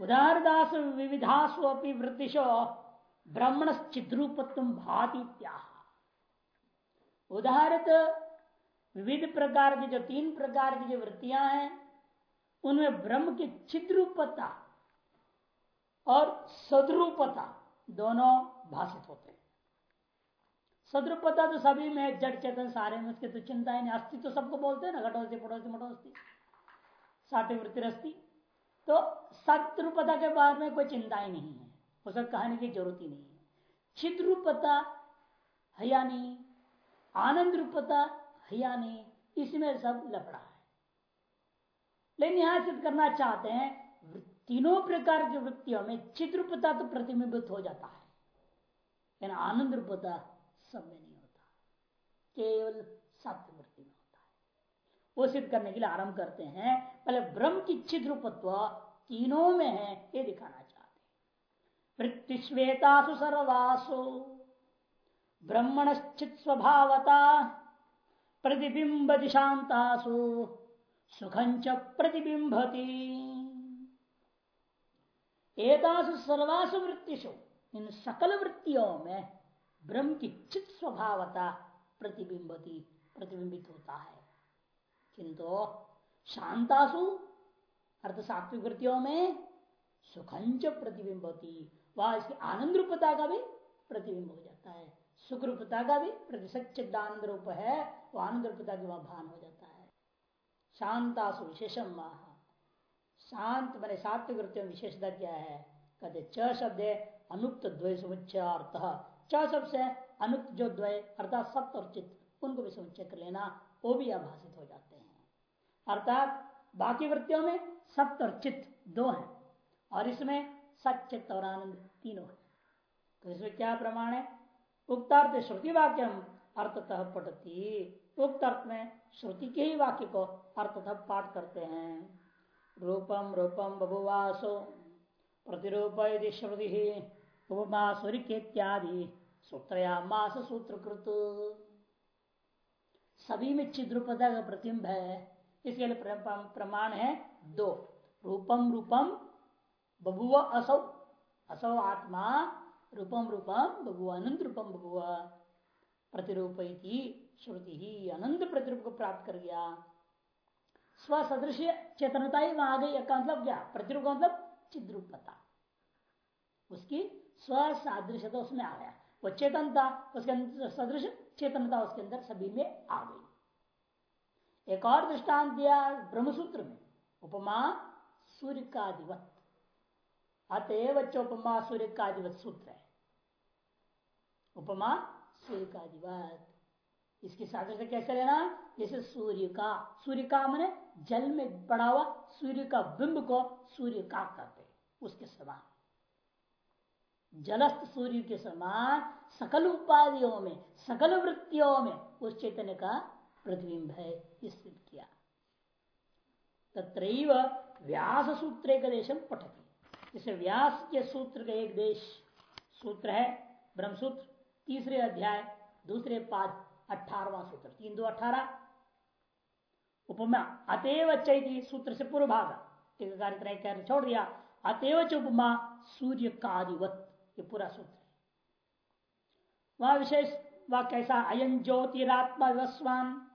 उदारदास विविधासु अपनी वृत्तिशो ब्राह्मण चिद्रूपत्व भाती उदाहरित विविध प्रकार की जो तीन प्रकार की जो वृत्तियाँ हैं, उनमें ब्रह्म की चिद्रूपता और सदरूपता दोनों भाषित होते हैं। सदरूपता तो सभी में जड़ चेतन सारे में, उसके तो चिंता ही नहीं, अस्तित्व तो सबको बोलते हैं ना, घटोस्ती पटोस्ती मटोस्ती साथ वृत्ति रस्ती। तो सदरूपता के बारे में कोई चिंता ही नहीं है। उसे कहने की ज़रूरत ही नहीं है। चिद्रूपता है या नहीं? आनंद रूपता है नहीं? इसमें सब लफड़ा है। लेकिन यहाँ सिद्ध करना चाहते हैं, तीनों प्रकार की वृत्तियों में चिद्रूपता तो प्रतिबिंबित हो जाता है। लेकिन आनंद रूपता सब में नहीं होता। केवल सत्य वृत्ति में। वो सिद्ध करने के लिए आरंभ करते हैं। पहले ब्रह्म की चिद्रूपत्व तीनों में है, ये दिखाना चाहते वृत्ति श्वेतासु सर्वासु ब्रह्मणश्चित स्वभावता प्रतिबिंब दिशांतासु सुखंच प्रतिबिंबती एतासु सर्वासु वृत्तिशु इन सकल वृत्तियों में ब्रह्म की चित स्वभावता प्रतिबिंबती प्रतिबिंबित होता है। किंतु शांतासु अर्थ सात्विक वृत्तियों में सुखंच प्रतिबिंबती। वह इसकी आनंद रूपता का भी प्रतिबिंब हो जाता है। सुख रूपता का भी प्रति आनंद रूप है। वह आनंद रूपता की वह भान हो जाता है। शांतासु विशेषम माह। शांत मैंने सात्विक वृत्तियों विशेषता क्या है? कहते च शब्द अनुक्त द्वय समुच्चय अर्थ च शब्द से अनुक्त जो द्वय, अर्थात सत्य और चित्त, उनको भी समुच्चय कर लेना, वो भी अभाषित हो जाता हैं। अर्थात बाकी वृत्तियों में सत्य और चित्त दो हैं, और इसमें सचित और आनंद तीनों है। तो इसमें क्या प्रमाण है? उक्तार्थ श्रुति वाक्यम अर्थतः पटती उक्त अर्थ में श्रुति के ही वाक्य को अर्थतः पाठ करते हैं। रूपम रूपम बभुवासो, प्रतिरूप यदि श्रुति, उपमा इत्यादि सूत्रया मास सूत्रकृत। सभी में चिद्रुपदा प्रतिम्ब है। इसके लिए प्रमाण है दो। रूपम रूपम बभुव असौ। असौ आत्मा, रूपम रूपम बभुआ अनंत रूपम बभुआ प्रतिरूप श्रुति ही अनंत प्रतिरूप को प्राप्त कर गया। स्व सदृश चेतनता ही वहाँ आ गई का मतलब क्या? प्रतिरूप का मतलब चिद्रूपता। उसकी सादृश्यता उसमें आ गया। वो चेतनता, उसके अंदर सदृश चेतनता उसके अंदर सभी में आ गई। एक और दृष्टांत दिया ब्रह्मसूत्र में, उपमा सूर्य का अधिवत अतएव उपमा सूर्य का अधिवत सूत्र है। उपमा सूर्य का अधिवत इसकी सादृश्य कैसे लेना जैसे सूर्य का सूर्य का मैंने जल में पड़ा हुआ सूर्य का बिंब को सूर्य का कहते उसके समान। जलस्थ सूर्य के समान सकल उपाधियों में, सकल वृत्तियों में उस चैतन्य का प्रतिबिंब है स्थित किया। तत्र व्यास सूत्र एक देशम पठती। इसे व्यास के सूत्र का एक देश सूत्र है, ब्रह्मसूत्र, तीसरे अध्याय, दूसरे पाद, अठारवा सूत्र, तीन दो अठारह। उपमा, अतएव चैती सूत्र से पूर्व भाग टीकाकार छोड़ दिया। अतएव च उपमा सूर्य कादिवत ये पूरा सूत्र है। वह विशेष, वह कैसा? अयन ज्योतिरात्मा विवस्वान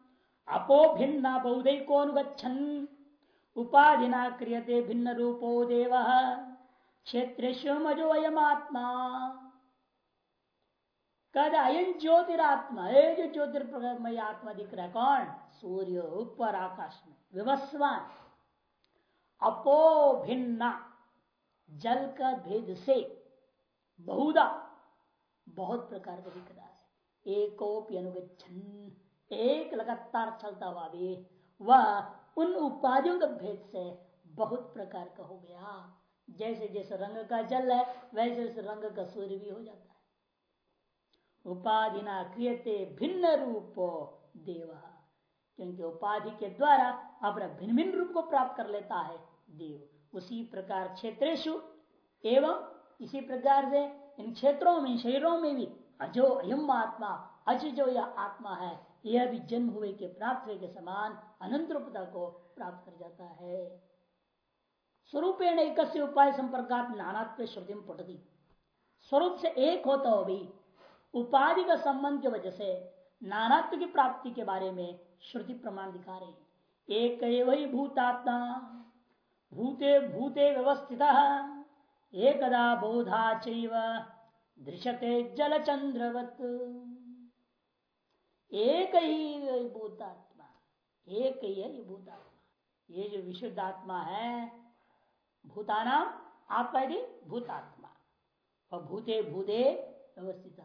अपो भिन्ना बहुदय को अनुगछन उपाधिना क्रियते भिन्न रूपो देव। क्षेत्र मजो अयम आत्मा कहते अयन ज्योतिरात्मा? ये जो ज्योतिर्मय आत्मा दिख रहा है, कौन? सूर्य, ऊपर, आकाश में। विवस्वान। अपो भिन्ना, जल का भेद से बहुदा बहुत प्रकार का दिख रहा है। एकोपी अनुगछन एक लगातार चलता हुआ भी वह उन उपाधियों के भेद से बहुत प्रकार का हो गया। जैसे जैसे रंग का जल है, वैसे वैसे रंग का सूर्य भी हो जाता है। उपाधि ना क्रियते भिन्न रूप देव, क्योंकि उपाधि के द्वारा अपना भिन्न भिन्न रूप को प्राप्त कर लेता है देव। उसी प्रकार क्षेत्रेशु एवं इसी प्रकार से इन क्षेत्रों में, शरीरों में भी अजो अयम आत्मा अज जो यह आत्मा है। यह भी जन्म हुए के प्राप्त हुए के समान अनंत रूपता को प्राप्त कर जाता है। स्वरूपेण एक उपाय संपर्क नानात्व श्रुति पटती स्वरूप से एक होता हो भी उपाधि का संबंध की वजह से नानात्व की प्राप्ति के बारे में श्रुति प्रमाण दिखा रहे एक वही भूतात्मा, भूते भूते व्यवस्थित, एकदा बोधा चैव जल चंद्रवत एक ही भूतात्मा एक ही है ये भूतात्मा ये जो विशुद्ध आत्मा है भूताना आत्मा यदि भूतात्मा। और भूते भूते व्यवस्थित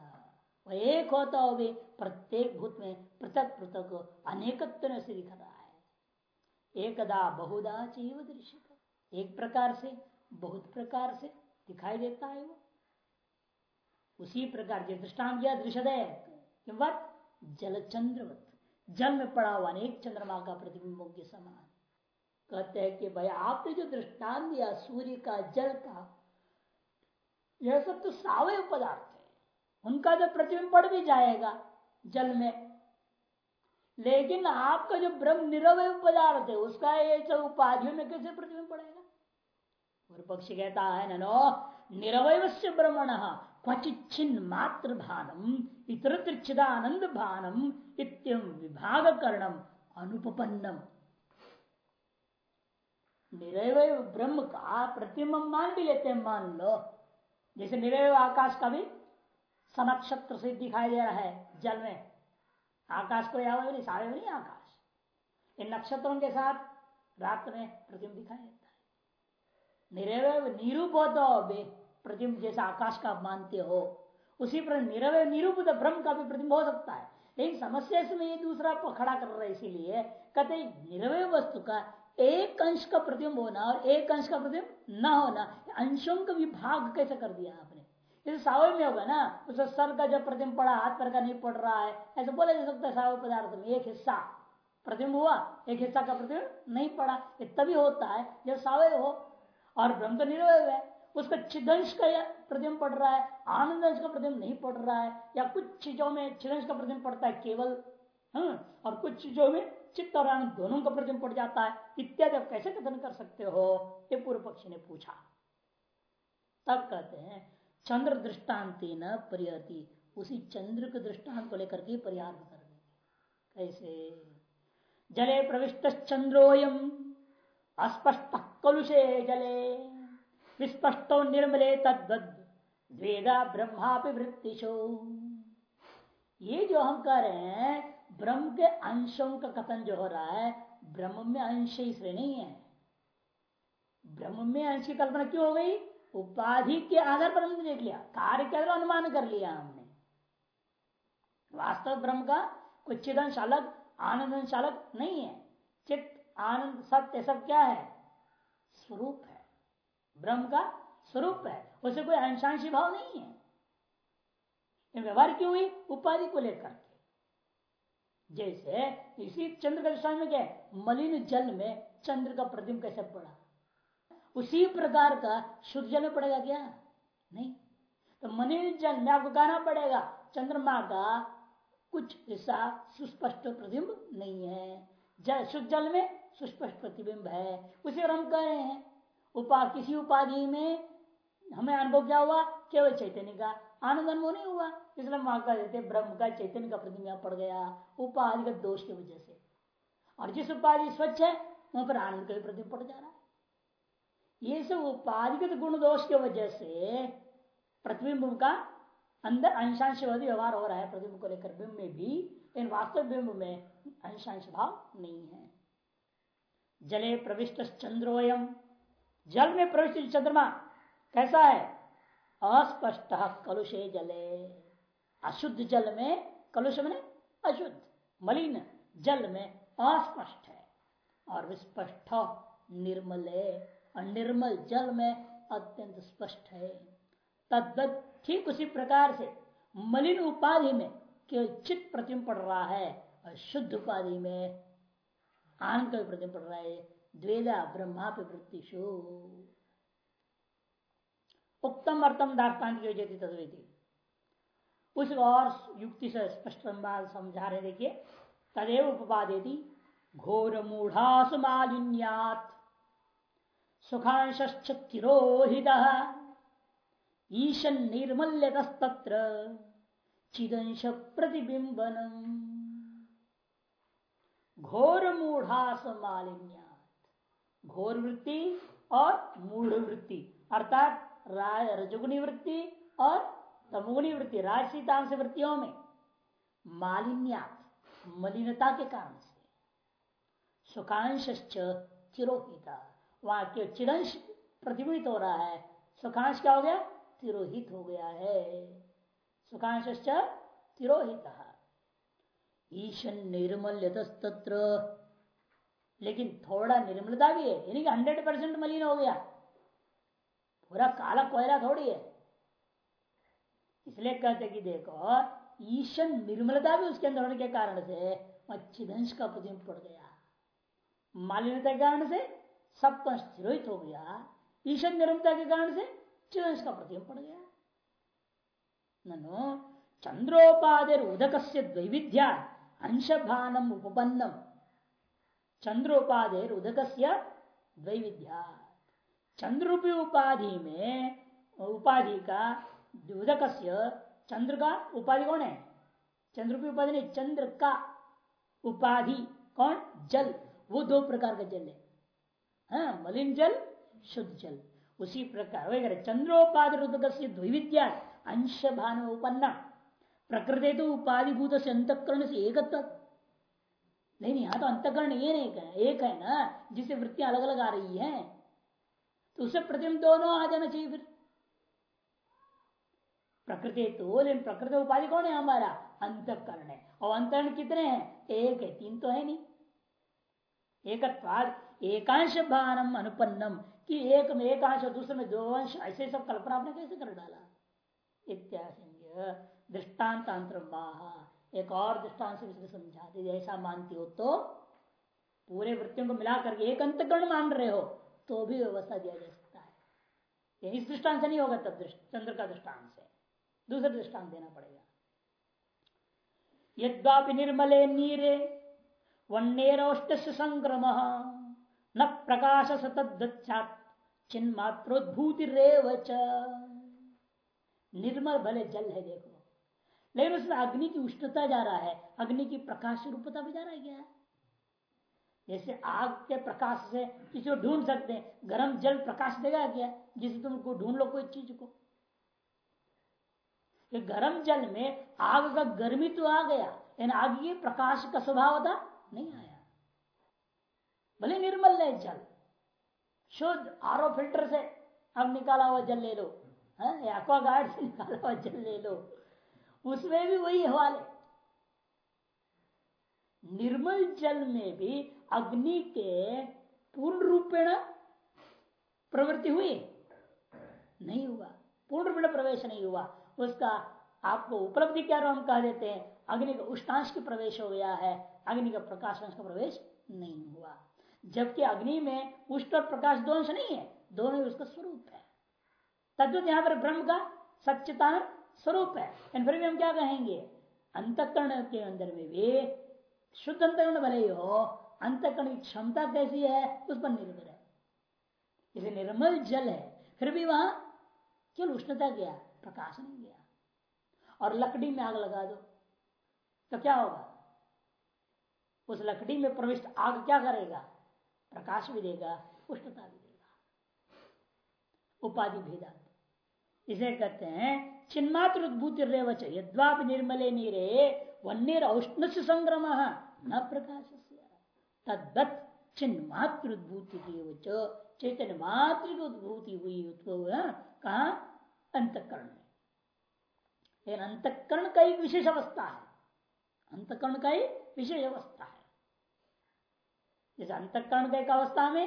वह एक होता हो भी प्रत्येक भूत में पृथक पृथक अनेकत्व से दिख रहा है। एकदा बहुदा चीव दृश्य एक प्रकार से, बहुत प्रकार से दिखाई देता है वो। उसी प्रकार जो दृष्टान दिया दृश्य किमत जल चंद्रवत जल में पड़ा हुआ अनेक चंद्रमा का प्रतिबिंबों के समान। कहते हैं कि भाई आपने जो दृष्टान दिया, सूर्य का, जल का, यह सब तो सावय पदार्थ है। उनका जो प्रतिबिंब पड़ भी जाएगा जल में, लेकिन आपका जो ब्रह्म निरवय पदार्थ है, उसका ये सब उपाधियों में कैसे प्रतिबिंब पड़ेगा? और पक्षी कहता है नो निरवय से ब्रह्मण क्वचिच्छिन्न मात्र भानम इतर चिदानंद भानम इत्यम विभाग करणम अनुपन्नम निरवय ब्रह्म का प्रतिम्ब मान भी लेते हैं मान लो। जैसे निरवय आकाश का भी सनक्षत्र से दिखाई दे रहा है, जल में। आकाश को या नहीं, सारे नहीं, आकाश। इन नक्षत्रों के साथ रात में प्रतिम दिखाई देता है। निरवय निरूप होता प्रतिम्ब जैसा आकाश का मानते हो। उसी पर निरवय निरूपित ब्रह्म का भी प्रतिम्ब हो सकता है। लेकिन समस्या इसमें ये दूसरा खड़ा कर रहा है, इसीलिए कहते निरवय वस्तु का एक अंश का प्रतिम्ब होना और एक अंश का प्रतिम्ब न होना अंशों का विभाग कैसे कर दिया आपने? इसे सावय में होगा ना उसे सर का जब प्रतिम्ब पड़ा, हाथ पर का नहीं पड़ रहा है, ऐसे बोला जा सकता है सावय पदार्थ में, एक हिस्सा प्रतिम्ब हुआ, एक हिस्सा का प्रतिम्ब नहीं पड़ा। ये तभी होता है जब सावय हो और ब्रह्म तो निरवय है उसका छिदंश का प्रतिम्ब पड़ रहा है, आनंद का प्रतिम्ब नहीं पड़ रहा है, या कुछ चीज़ों में छिदंश का प्रतिम्ब पड़ता है केवल हाँ और कुछ चीज़ों में चित्त और आनंद दोनों का प्रतिम्ब पड़ जाता है, इत्यादि आप कैसे कथन कर सकते हो? ये पूर्व पक्षी ने पूछा। तब कहते हैं, चंद्र दृष्टान्ति न परिहति उसी चंद्र के दृष्टांत को लेकर के परिहार कर कैसे? जले प्रविष्ट चंद्रोयम, अस्पष्ट कलुषे जले, विस्पष्टो निर्मले तद्वद। वेदा ब्रह्मापि वृत्तिशो ये जो हम कह रहे हैं, ब्रह्म के अंशों का कथन जो हो रहा है, ब्रह्म में अंश इसलिए नहीं है ब्रह्म में अंश की कल्पना क्यों हो गई? उपाधि के आधार पर हमने देख लिया, कार्य के आधार अनुमान कर लिया हमने। वास्तव ब्रह्म का कुछ चिदंश अलग आनंद अंश अलग नहीं है। चित्त, आनंद, सत्य सब क्या है? स्वरूप है। ब्रह्म का स्वरूप है। उसे कोई अंशांशी भाव नहीं है। व्यवहार क्यों हुई? उपाधि को लेकर के। जैसे इसी चंद्र का में क्या मलिन जल में चंद्र का प्रतिम्ब कैसे पड़ा? उसी प्रकार का शुद्ध जल में पड़ेगा क्या? नहीं। तो मलिन जल में आपको कहना पड़ेगा, चंद्रमा का कुछ हिस्सा सुस्पष्ट प्रतिबिंब नहीं है। जल, शुद्ध जल में सुस्पष्ट प्रतिबिंब है। उसे हम कह रहे हैं, उपा, किसी उपाधि में हमें अनुभव क्या हुआ? केवल चैतन्य का आनंद अनुभव नहीं हुआ। इसलिए हम कह देते ब्रह्म का चैतन्य का प्रतिबिंब पड़ गया उपाधि का दोष की वजह से। और जिस उपाधि स्वच्छ है, वहाँ पर आनंद का भी प्रतिबिंब पड़ जा रहा है। ये सब उपाधिगत गुण दोष की वजह से प्रतिबिंब का अंदर अंशांश व्यवहार हो रहा है। प्रतिबिंब को लेकर बिंब में भी इन वास्तव बिंब में अंशांश भाव नहीं है। जले प्रविष्ट चंद्रोयम जल में प्रविष्ट चंद्रमा कैसा है? अस्पष्ट कलुषे जले। अशुद्ध जल में कलुष में अशुद्ध। मलिन जल में अस्पष्ट है। और विस्पष्ट, निर्मल निर्मल जल में अत्यंत स्पष्ट है। तद्वत ठीक उसी प्रकार से मलिन उपाधि में केवल चित प्रतिम पड़ रहा है और शुद्ध उपाधि में आनंद प्रतिम पड़ रहा है। द्वेदा ब्रह्मा पे वृत्तिशो उत्तम अर्थम दार्टान्त तदविधि उस और युक्ति से स्पष्ट समझा रहे देखिए, तदेव उपवादेती घोर मूढ़ास मालिन्यात सुखांशिरोहित ईशन निर्मल्यतस्तत्र चिदंश प्रतिबिंबनम घोर मूढ़ास मालिन्या घोर वृत्ति और मूढ़ वृत्ति अर्थात रजगुणी वृत्ति और तमुगुणी वृत्ति राजसी से वृत्तियों में मालिन्या मलिनता के कारण से। सुखांश तिरोहिता। वहाँ के चिदंश प्रतिबिंबित हो रहा है। सुखांश क्या हो गया? तिरोहित हो गया है। सुखांश तिरोहित। ईशन निर्मल लेकिन थोड़ा निर्मलता भी है। यानी कि हंड्रेड परसेंट मलिन हो गया। पूरा काला कोयला थोड़ी है। इसलिए कहते कि देखो, ईशन निर्मलता भी उसके अंदर होने के कारण से चिदंश का प्रतिबिंब पड़ गया। मालिन्यता के कारण से सब स्थिरोहित हो गया। ईशन निर्मता के कारण से चिदंश का प्रतिबिंब पड़ गया। ननो, चंद्रोपाधि उदक से द्वैविध्या अंशभानम उपपन्नम। चंद्रोपाधि उदक से द्वैविध्या। चंद्रूपी उपाधि में उपाधि का उदक चंद्र का उपाधि कौन है? चंद्रूपी उपाधि नहीं चंद्र का उपाधि कौन? जल। वो दो प्रकार का जल है। हाँ, मलिन जल शुद्ध जल। उसी प्रकार वगैरह चंद्रोपाधि उदक से द्विविद्या अंश भान उपन्ना। प्रकृति तो उपाधिभूत से अंतकरण से एक नहीं यहाँ तो अंतकरण ये नहीं एक है ना जिसे वृत्तियाँ अलग अलग आ रही है। तो उसे प्रतिम दोनों आ जाना चाहिए फिर। प्रकृति तो लेकिन प्रकृति उपाधि कौन है हमारा? अंतकरण है। और अंतरण कितने हैं? एक है, तीन तो है नहीं। एक एकांश भानम अनुपन्नम, कि एक में एकांश और दूसरे में दो अंश, ऐसे सब कल्पना आपने कैसे कर डाला? इत्याशंग दृष्टान्तांतर एक और दृष्टांत से समझाते ऐसा मानती हो तो पूरे वृत्तियों को मिलाकर एक अंतकरण मान रहे हो। तो भी व्यवस्था दिया जा सकता है। इस दृष्टांत से नहीं होगा तब चंद्र का दृष्टांत से। दूसरा दृष्टांत देना पड़ेगा। यद्वापि निर्मले नीरे वन्यरोष्ट संक्रम, न प्रकाश सतत चिन्मात्रोद्भूति निर्मल भले जल है, देखो। लेकिन उसमें अग्नि की उष्णता जा रहा है, अग्नि की प्रकाश रूपता भी जा रहा है क्या? जैसे आग के प्रकाश से किसी को ढूंढ सकते हैं। गर्म जल प्रकाश देगा क्या जिसे तुमको ढूंढ लो कोई चीज़ को। गर्म जल में आग का गर्मी तो आ गया, लेकिन आग ये प्रकाश का स्वभाव था, नहीं आया। भले निर्मल है जल, शुद्ध आरो फ़िल्टर से अब निकाला हुआ जल ले लो एक्वा गार्ड से निकाला हुआ जल ले लो। उसमें भी वही हवाले निर्मल जल में भी अग्नि के पूर्ण रूपेण प्रवृत्ति हुई? नहीं हुआ। पूर्ण रूपेण प्रवेश नहीं हुआ। उसका आपको उपलब्धि क्या हम कह देते हैं? अग्नि का उष्णांश की प्रवेश हो गया है। अग्नि का प्रकाशांश का प्रवेश नहीं हुआ। जबकि अग्नि में उष्ण और प्रकाश दो अंश नहीं है, दोनों उसका स्वरूप है। तद्वत यहाँ पर ब्रह्म का सच्चता स्वरूप है। फिर भी हम क्या कहेंगे? अंतकरण के अंदर में भी शुद्ध अंतकरण भले ही हो अंतकरण की क्षमता कैसी है, उस पर निर्भर है। इसे निर्मल जल है, फिर भी वहाँ केवल उष्णता गया, प्रकाश नहीं गया। और लकड़ी में आग लगा दो तो क्या होगा? उस लकड़ी में प्रविष्ट आग क्या करेगा? प्रकाश भी देगा, उष्णता भी देगा। उपाधि भेदा। इसे कहते हैं, चिन्मात्र उद्भूति रेवच, यद्वाप निर्मले नीरे वन्य औष्ण संग्रम, न प्रकाश तद्वत चिन्मात्र उद्भूति चैतन्य मात्र की उद्भूति हुई कहा अंतकरण में लेकिन अंतकरण का एक विशेष अवस्था है अंतकरण का एक विशेष अवस्था है जैसे अंतकरण का एक अवस्था में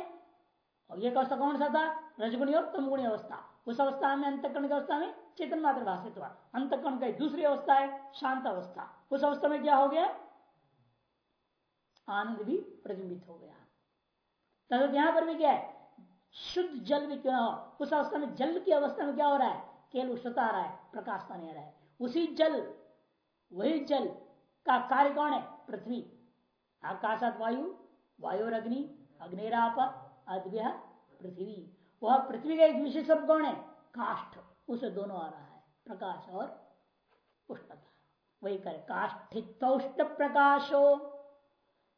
और एक अवस्था कौन सा था रजगुणी और तमगुणी अवस्था उस अवस्था में अंतकरण की अवस्था में चेतन मात्र भाषित हुआ अंतकरण का दूसरी अवस्था है शांत अवस्था उस अवस्था में क्या हो गया आनंद भी प्रतिबिंबित हो गया। तब यहाँ पर भी क्या है? शुद्ध जल भी क्यों हो? उस अवस्था में जल की अवस्था में क्या हो रहा है? केवल उष्णता आ रहा है प्रकाशता नहीं आ रहा है। उसी जल, वही जल का कार्य कौन है? पृथ्वी। आकाशात वायु वायु अग्नि, अग्निराप अद्भ्य पृथ्वी। वह पृथ्वी का एक विशेष शब्द कौन है? काष्ठ। उसे दोनों आ रहा है, प्रकाश और उष्णता। वही करे काष्ठितौष्ट प्रकाशो।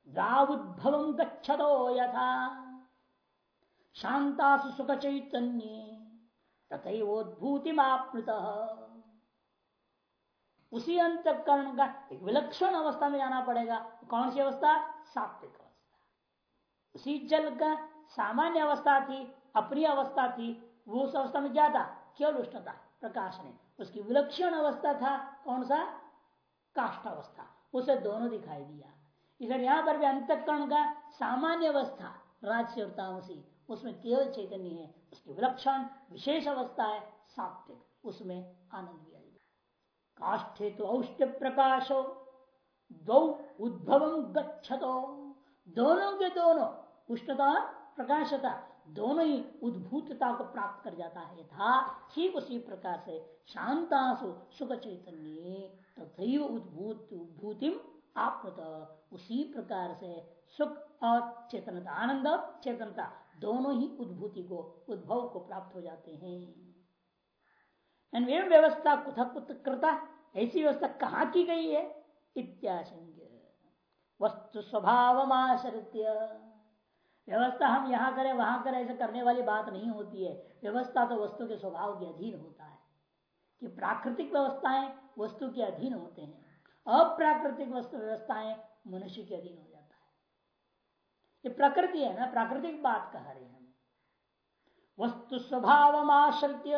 द्रावुद्भव गच्छतो यथा। सुख चैतन्य तथोद्भूति उसी अंतकरण का एक विलक्षण अवस्था में जाना पड़ेगा। कौन सी अवस्था? सात्विक अवस्था। उसी जल का सामान्य अवस्था थी, अपनी अवस्था थी, वो उस अवस्था में क्या था? केवल उष्णता, प्रकाश ने उसकी विलक्षण अवस्था था, कौन सा? काष्ठावस्था। उसे दोनों दिखाई दिया। इधर यहाँ पर भी अंतकरण का सामान्य अवस्था राजसी और तामसी, उसमें केवल चैतन्य है, उसकी विलक्षण विशेष अवस्था है सात्विक, उसमें आनंद भी आएगा। काष्ठे तो औष्ट प्रकाशो दो उद्भव गच्छतो। दोनों के दोनों, उष्णता प्रकाशता, दोनों ही उद्भूतता को प्राप्त कर जाता है। था ठीक उसी प्रकार से शांतासु सुख चैतन्य तथा उद्भूत भूतिम आप उसी प्रकार से सुख और चेतनता, आनंद और चेतनता दोनों ही उद्भूति को, उद्भव को प्राप्त हो जाते हैं। व्यवस्था कुछ कुत, ऐसी व्यवस्था कहाँ की गई है? इत्याशंग वस्तु स्वभाव व्यवस्था हम यहाँ करें, वहाँ करें, ऐसे करने वाली बात नहीं होती है। व्यवस्था तो वस्तु के स्वभाव के अधीन होता है। कि प्राकृतिक व्यवस्थाएँ वस्तु के अधीन होते हैं। अप्राकृतिक वस्तु व्यवस्थाएँ मनुष्य के अधीन हो जाता है। ये प्रकृति है ना, प्राकृतिक बात कह रहे हैं वस्तु स्वभाव आश्रित्य,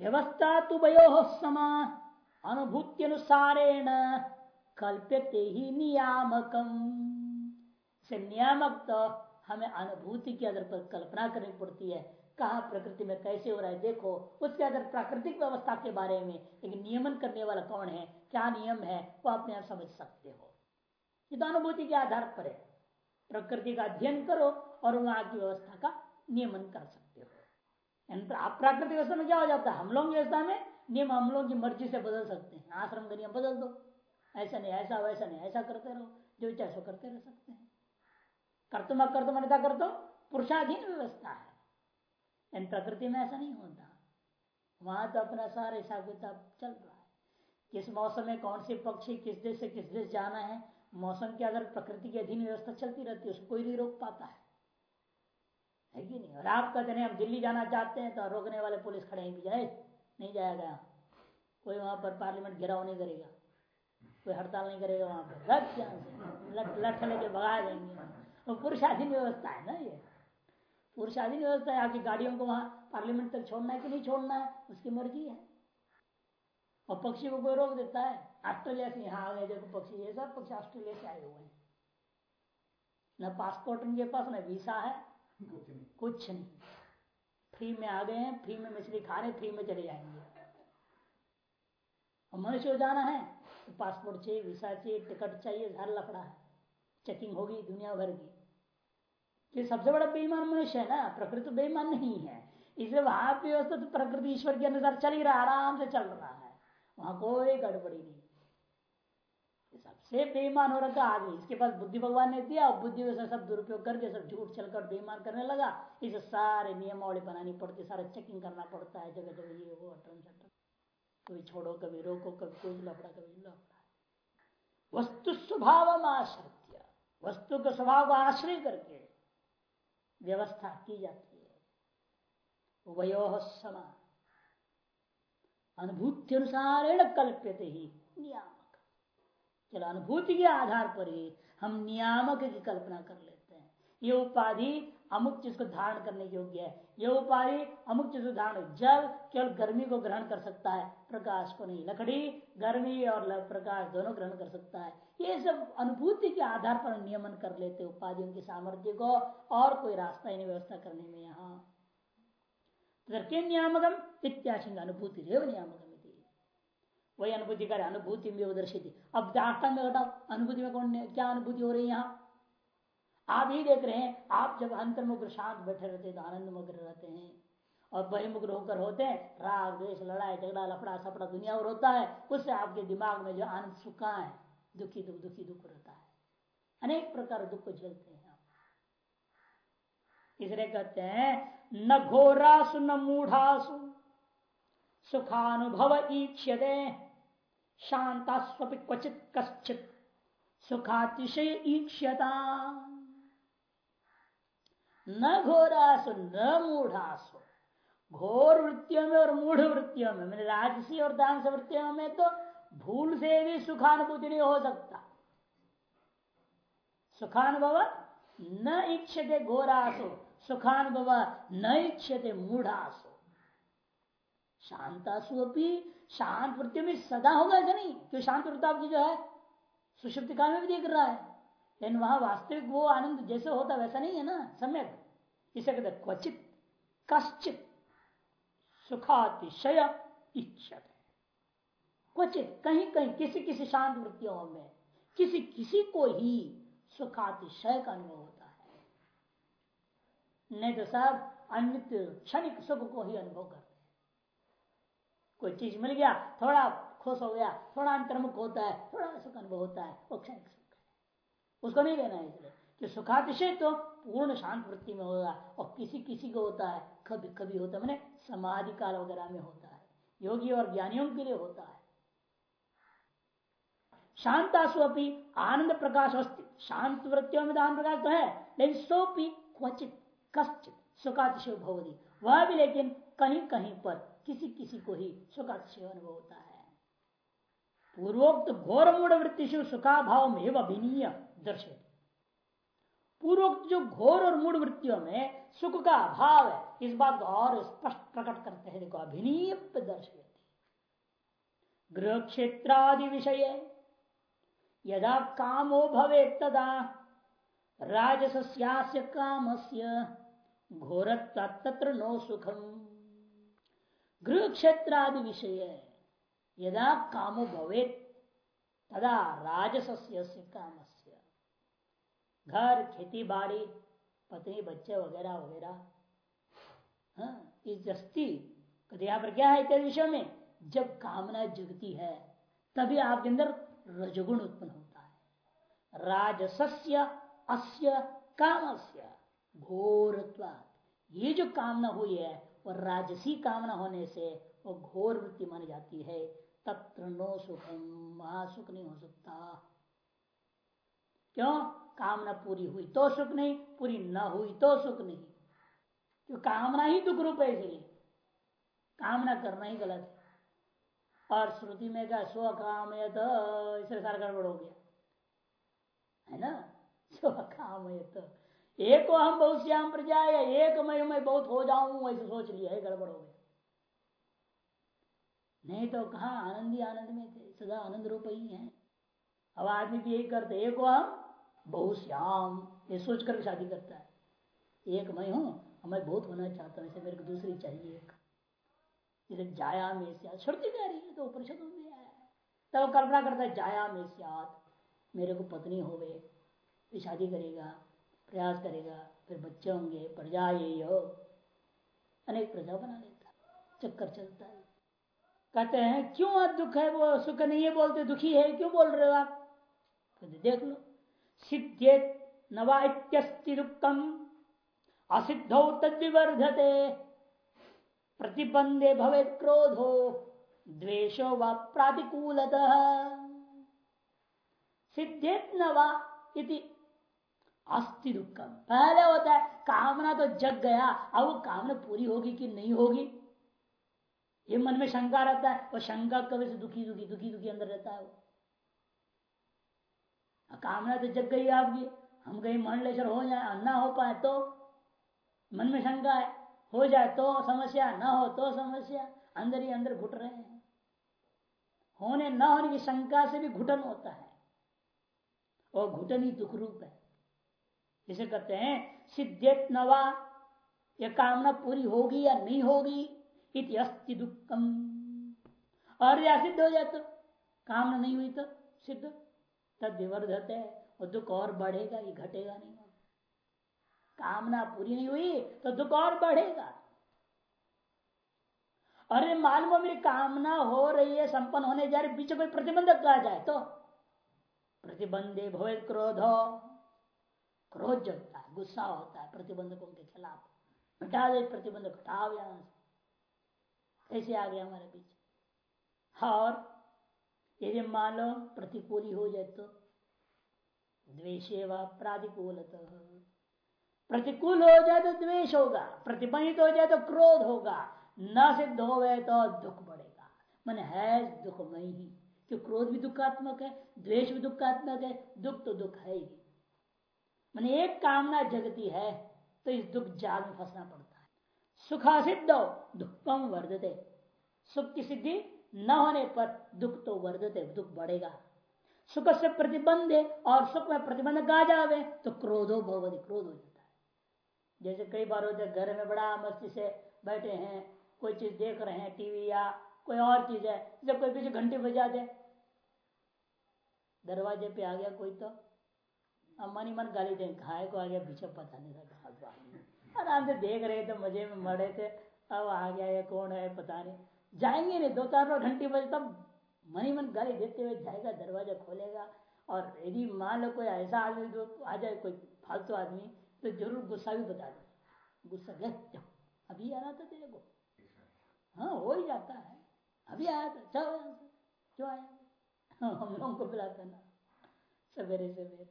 व्यवस्था तो वयो समा अनुभूति अनुसारेण कल्प्यते ही नियामकम। से नियामक तो हमें अनुभूति के आधार पर कल्पना करनी पड़ती है, कहा प्रकृति में कैसे हो रहा है, देखो, उसके आधार प्राकृतिक व्यवस्था के बारे में एक नियमन करने वाला कौन है क्या नियम है, वो अपने आप समझ सकते हो। ये तो अनुभूति के आधार पर है। प्रकृति का अध्ययन करो और वहाँ की व्यवस्था का नियमन कर सकते हो। आप प्राकृतिक व्यवस्था में क्या हो जाता है? हम लोग व्यवस्था में नियम हम लोग की मर्ज़ी से बदल सकते हैं। आश्रम का नियम बदल दो। ऐसा नहीं, ऐसा, वैसा नहीं, ऐसा करते रहो। जो चाहे सो करते रह सकते हैं। कर्तुम अकर्तुम अन्यथा करतो पुरुषाधीन व्यवस्था है। प्रकृति में ऐसा नहीं होता। वहाँ तो अपना सारा हिसाब किताब चल रहा किस मौसम में कौन से पक्षी किस देश से किस देश जाना है, मौसम के अगर प्रकृति के अधीन व्यवस्था चलती रहती है, उसको कोई नहीं रोक पाता है। है कि नहीं? और आप कहते हैं, हम दिल्ली जाना चाहते हैं तो रोकने वाले पुलिस खड़े हैं जाए, नहीं जाएगा कोई वहाँ पर पार्लियामेंट घेराव नहीं करेगा। कोई हड़ताल नहीं करेगा वहाँ पर। लट लट लेके भगा देंगे। तो पुरुषाधीन व्यवस्था है ना ये। पुरुषाधीन व्यवस्था है आपकी गाड़ियों को वहाँ पार्लियामेंट तक छोड़ना है कि नहीं छोड़ना है, उसकी मर्ज़ी है। और पक्षी को कोई रोक देता है? ऑस्ट्रेलिया से यहाँ आ गए देखो पक्षी ये सब पक्षी ऑस्ट्रेलिया से आए हुए हैं। न पासपोर्ट उनके पास न वीसा है। कुछ नहीं। फ्री में आ गए हैं फ्री में मछली खा रहे फ्री में चले जाएँगे। और मनुष्य जाना है तो पासपोर्ट चाहिए वीसा चाहिए टिकट चाहिए हर लफड़ा है। चेकिंग होगी दुनिया भर की। ये सबसे बड़ा बेईमान मनुष्य है ना प्रकृति तो बेईमान नहीं है। इसलिए वहाँ व्यवस्था तो प्रकृति ईश्वर के अनुसार चल ही रहा आराम से चल रहा। वहाँ कोई गड़बड़ी नहीं। सबसे बेईमान हो रखा आदमी। इसके पास बुद्धि भगवान ने दिया, और बुद्धि में सब दुरुपयोग करके, सब झूठ चलकर बेईमान करने लगा। इसे सारे नियमावली बनानी पड़ती, सारे चेकिंग करना पड़ता है, जगह जगह ये वो, अटन कभी छोड़ो, कभी रोको, कभी कोई लफड़ा, कभी लफड़ा। वस्तु स्वभाव आश्रित वस्तु के स्वभाव को आश्रय करके व्यवस्था की जाती है। वयो समा। अनुभूति अनुसार कल्प्यते ही। नियामक। चलो अनुभूति के आधार पर ही हम नियामक की कल्पना कर लेते हैं। ये उपाधि अमुक चीज़ को धारण करने योग्य है। ये उपाधि अमुक चीज़ को धारण जल केवल गर्मी को ग्रहण कर सकता है प्रकाश को नहीं। लकड़ी गर्मी और प्रकाश दोनों ग्रहण कर सकता है। ये सब अनुभूति के आधार पर नियमन कर लेते उपाधियों की सामर्थ्य को और कोई रास्ता ही नहीं व्यवस्था करने में यहाँ। के नियामकम इत्याशंग अनुभूति रेव नियामकम वही अनुभूति कर, अनुभूति में दर्शित। अब डाक्टर में घटाओ अनुभूति में कौन क्या अनुभूति हो रही है यहाँ? आप ही देख रहे हैं, आप जब अंतर्मुग्र शांत बैठे रहते हैं तो आनंद मुग्र रहते हैं। और बहिमुग्र होकर होते हैं, राग, द्वेष, लड़ाई, झगड़ा, लफड़ा सपड़ा दुनिया और होता है, उससे आपके दिमाग में जो आनंद सुखा है? दुखी दुख दुखी दुख रहता है। अनेक प्रकार दुख को झेलते हैं आप। इसलिए कहते हैं, न घोरासु, न मूढ़ासु। सुखानुभव ईक्षते शांतास्वपि क्वचित कश्चित। सुखातिशय ईक्षता न घोरासु, न मूढ़ासु। घोर वृत्तियों में और मूढ़ वृत्तियों में, मैंने राजसी और दान वृत्तियों में तो भूल से भी सुखानुभूति नहीं हो सकता। सुखानुभव न इच्छते घोरासु। सुखानुभव न इच्छते मूढ़ासु। शांतासु अपनी शांत वृत्ति में सदा होगा ऐसा नहीं, क्यों शांत वृत्ता की जो है सुषुप्ति काल में भी देख रहा है। लेकिन वहाँ वास्तविक वो आनंद जैसे होता वैसा नहीं है ना, सम्यक। इसे कहते क्वचित, कश्चित, सुखातिशय इच्छत। क्वचित, कहीं कहीं, किसी किसी शांत वृत्तियों में, किसी किसी को ही सुखातिशय का अनुभव होता नहीं तो सब अन्य क्षणिक सुख को ही अनुभव करते कोई चीज़ मिल गया, थोड़ा खुश हो गया, थोड़ा अंतर्मुख होता है, थोड़ा सुख अनुभव होता है, वो क्षणिक सुख उसको नहीं लेना है इसलिए कि सुखातिशय तो पूर्ण शांत वृत्ति में होगा और किसी किसी को होता है कभी कभी होता है, मैंने समाधि काल वगैरह में होता है, योगी और ज्ञानियों के लिए होता है। शांतासु अपनी आनंद प्रकाश अस्ति शांत वृत्तियों में तो आनंद प्रकाश तो है, लेकिन सोपी क्वचित कश्चित सुखातिशय भवदी वह भी लेकिन कहीं कहीं पर किसी किसी को ही सुखातिशय अनुभव होता है। पूर्वोक्त घोर मूढ़ वृत्ति सुखा भाव में अभिनीय दर्शित पूर्वोक्त जो घोर और मूढ़ वृत्तियों में सुख का अभाव है, इस बात को और स्पष्ट प्रकट करते हैं। देखो, अभिनीय दर्शयती गृह क्षेत्रादि विषय। यदा कामो भवे तदा राजस्य काम से घोरत्व नो सुखम। गृह क्षेत्र आदि विषय यदा कामो भवे तदा राजस्य काम से घर खेती बाड़ी पत्नी बच्चे वगैरह वगैरह। हाँ, जस्ती यहाँ पर क्या है इत्यादि विषय में? जब कामना जगती है तभी आपके अंदर रजगुण उत्पन्न होता है। राजस्य अस्य कामस्य। घोरत्वा ये जो कामना हुई है वह राजसी कामना होने से वो घोर वृत्ति मानी जाती है। तत्र नो सुखम महासुख नहीं हो सकता। क्यों? कामना पूरी हुई तो सुख नहीं, पूरी न हुई तो सुख नहीं। क्यों कामना ही दुख रूप है इसलिए। कामना करना ही गलत है। और श्रुति में क्या स्व काम है तो इसलिए सारा गड़बड़ हो गया। है ना? स्व काम है तो एक को हम बहुत श्याम प्रजा या एक मैं मैं बहुत हो जाऊँ ऐसे सोच लिया है गड़बड़ हो गया। नहीं तो कहा? आनंद ही आनंद में थे, सदा आनंद रूप ही है। अब आदमी भी यही करते एक हम श्याम ये सोच कर शादी करता है। एक मैं हूँ मैं बहुत होना चाहता हूँ, इसे मेरे को दूसरी चाहिए एक। इसे जाया में श्रुति कह रही है तो उपनिषदों में आया तब कल्पना करता है, जाया में मेरे को पत्नी हो गए शादी करेगा। प्रयास करेगा, फिर बच्चे होंगे प्रजा यही हो अनेक प्रजा बना लेता चक्कर चलता है। कहते हैं, क्यों आप दुख है? वो सुख नहीं है बोलते, दुखी है? क्यों बोल रहे हो आप? देख लो सिद्धेत नवास्ति दुखम असिद्धौ तद्विवर्धते, प्रतिबंधे भवे क्रोधो, द्वेषो व प्रातिकूलत। सिद्धेत नवा इति अस्थि दुखम पहले होता है। कामना तो जग गया। अब वो कामना पूरी होगी कि नहीं होगी? ये मन में शंका रहता है। वो शंका कभी से दुखी दुखी दुखी दुखी अंदर रहता है वो। कामना तो जग गई आपकी। हम कहीं मंडलेश्वर हो जाए ना हो पाए तो? मन में शंका है। हो जाए तो समस्या, ना हो तो समस्या। अंदर ही अंदर घुट रहे हैं। होने, ना होने की शंका से भी घुटन होता है। और घुटन ही दुख रूप है। इसे कहते हैं सिद्धेत नवा यह कामना पूरी होगी या नहीं होगी, इत अस्ति दुखम। और या सिद्ध हो जाए तो कामना नहीं हुई तो सिद्ध तब विवर्धत है वो दुख और बढ़ेगा, ये घटेगा नहीं। कामना पूरी नहीं हुई तो दुख और बढ़ेगा। अरे मालूम मेरी कामना हो रही है, संपन्न होने जा रही, बीच कोई प्रतिबंधक आ जाए तो प्रतिबंधे भवे क्रोध। क्रोध जगता है गुस्सा होता है प्रतिबंधकों के खिलाफ। हटा दे प्रतिबंधक, हटाओ यहाँ से। कैसे आ गया हमारे बीच और यदि मान लो प्रतिकूली हो जाए तो? द्वेषे व प्राधिकूल प्रतिकूल हो जाए तो द्वेष होगा, प्रतिबंधित हो जाए तो क्रोध होगा। न सिद्ध हो गए तो दुख बढ़ेगा। मन है दुखमय ही। कि क्रोध भी दुखात्मक है, द्वेष भी दुखात्मक है, दुख तो दुख है ही। मन एक कामना जगती है तो इस दुख जाल में फंसना पड़ता है। सुखा सिद्ध दुखम वर्धते। सुख की सिद्धि न होने पर दुख तो वर्धते, दुख बढ़ेगा। सुख से प्रतिबंध और सुख में प्रतिबंध गा जावे? तो क्रोधो भगवती क्रोध हो जाता है। जैसे कई बार होते घर में बड़ा मस्ती से बैठे हैं, कोई चीज़ देख रहे हैं, टीवी या कोई और चीज़ है जब कोई पीछे घंटे बजा दे। दरवाजे पे आ गया कोई तो। मन ही मन गाली दे खाए को आ गया, पीछे पता नहीं था आराम से देख रहे थे, मज़े में मरे थे, अब आ गया ये कौन है, पता नहीं। जाएँगे नहीं दो चार घंटे बजे तब मन ही मन गाली देते हुए जाएगा, दरवाज़ा खोलेगा, और यदि मान लो कोई ऐसा आदमी जो आ जाए, कोई फालतू आदमी तो ज़रूर गुस्सा भी बता दे। गुस्सा गया अभी आ रहा था तेरे को? हाँ हो ही जाता है। अभी आया था चलो क्यों आया? हम लोगों को बुलाते ना। सवेरे सवेरे